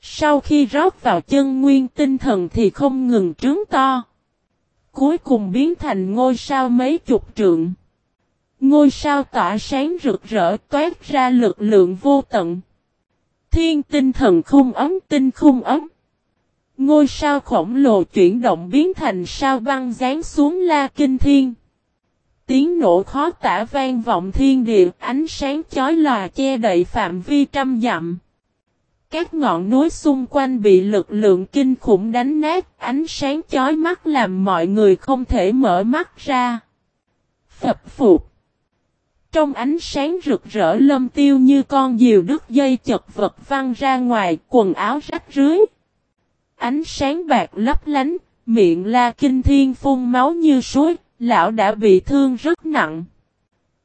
Sau khi rót vào chân nguyên tinh thần thì không ngừng trứng to. Cuối cùng biến thành ngôi sao mấy chục trượng. Ngôi sao tỏa sáng rực rỡ toát ra lực lượng vô tận. Thiên tinh thần khung ấm tinh khung ấm. Ngôi sao khổng lồ chuyển động biến thành sao băng rán xuống la kinh thiên. Tiếng nổ khó tả vang vọng thiên địa, ánh sáng chói lòa che đậy phạm vi trăm dặm. Các ngọn núi xung quanh bị lực lượng kinh khủng đánh nát, ánh sáng chói mắt làm mọi người không thể mở mắt ra. Phập phục. Trong ánh sáng rực rỡ lâm tiêu như con diều đứt dây chật vật văng ra ngoài, quần áo rách rưới. Ánh sáng bạc lấp lánh, miệng la kinh thiên phun máu như suối, lão đã bị thương rất nặng.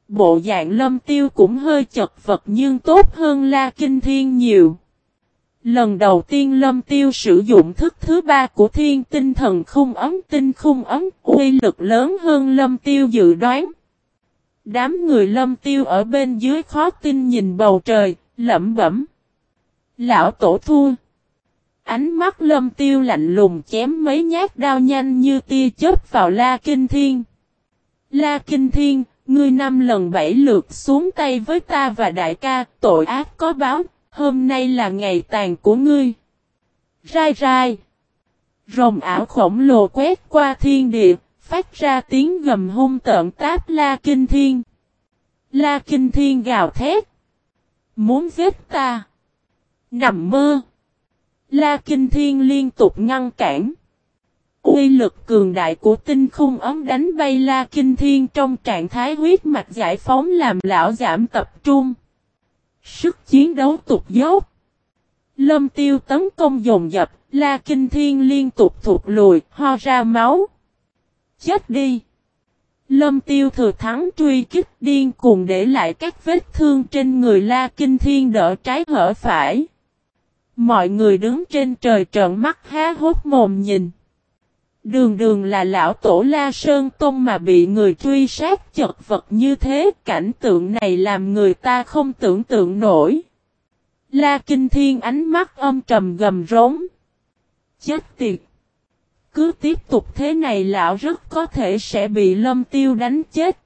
Bộ dạng lâm tiêu cũng hơi chật vật nhưng tốt hơn la kinh thiên nhiều. Lần đầu tiên lâm tiêu sử dụng thức thứ ba của thiên tinh thần khung ấm tinh khung ấm, uy lực lớn hơn lâm tiêu dự đoán. Đám người lâm tiêu ở bên dưới khó tin nhìn bầu trời, lẩm bẩm. Lão tổ thua. Ánh mắt lâm tiêu lạnh lùng chém mấy nhát đao nhanh như tia chớp vào La Kinh Thiên. La Kinh Thiên, ngươi năm lần bảy lượt xuống tay với ta và đại ca, tội ác có báo, hôm nay là ngày tàn của ngươi. Rai rai. Rồng ảo khổng lồ quét qua thiên địa, phát ra tiếng gầm hung tợn táp La Kinh Thiên. La Kinh Thiên gào thét. Muốn giết ta. Nằm mơ. La Kinh Thiên liên tục ngăn cản. Uy lực cường đại của tinh khung ấm đánh bay La Kinh Thiên trong trạng thái huyết mạch giải phóng làm lão giảm tập trung. Sức chiến đấu tục dốc. Lâm tiêu tấn công dồn dập, La Kinh Thiên liên tục thụt lùi, ho ra máu. Chết đi! Lâm tiêu thừa thắng truy kích điên cùng để lại các vết thương trên người La Kinh Thiên đỡ trái hở phải. Mọi người đứng trên trời trợn mắt há hốt mồm nhìn. Đường đường là lão tổ La Sơn Tôn mà bị người truy sát chật vật như thế, cảnh tượng này làm người ta không tưởng tượng nổi. La Kinh Thiên ánh mắt âm trầm gầm rống. Chết tiệt! Cứ tiếp tục thế này lão rất có thể sẽ bị lâm tiêu đánh chết.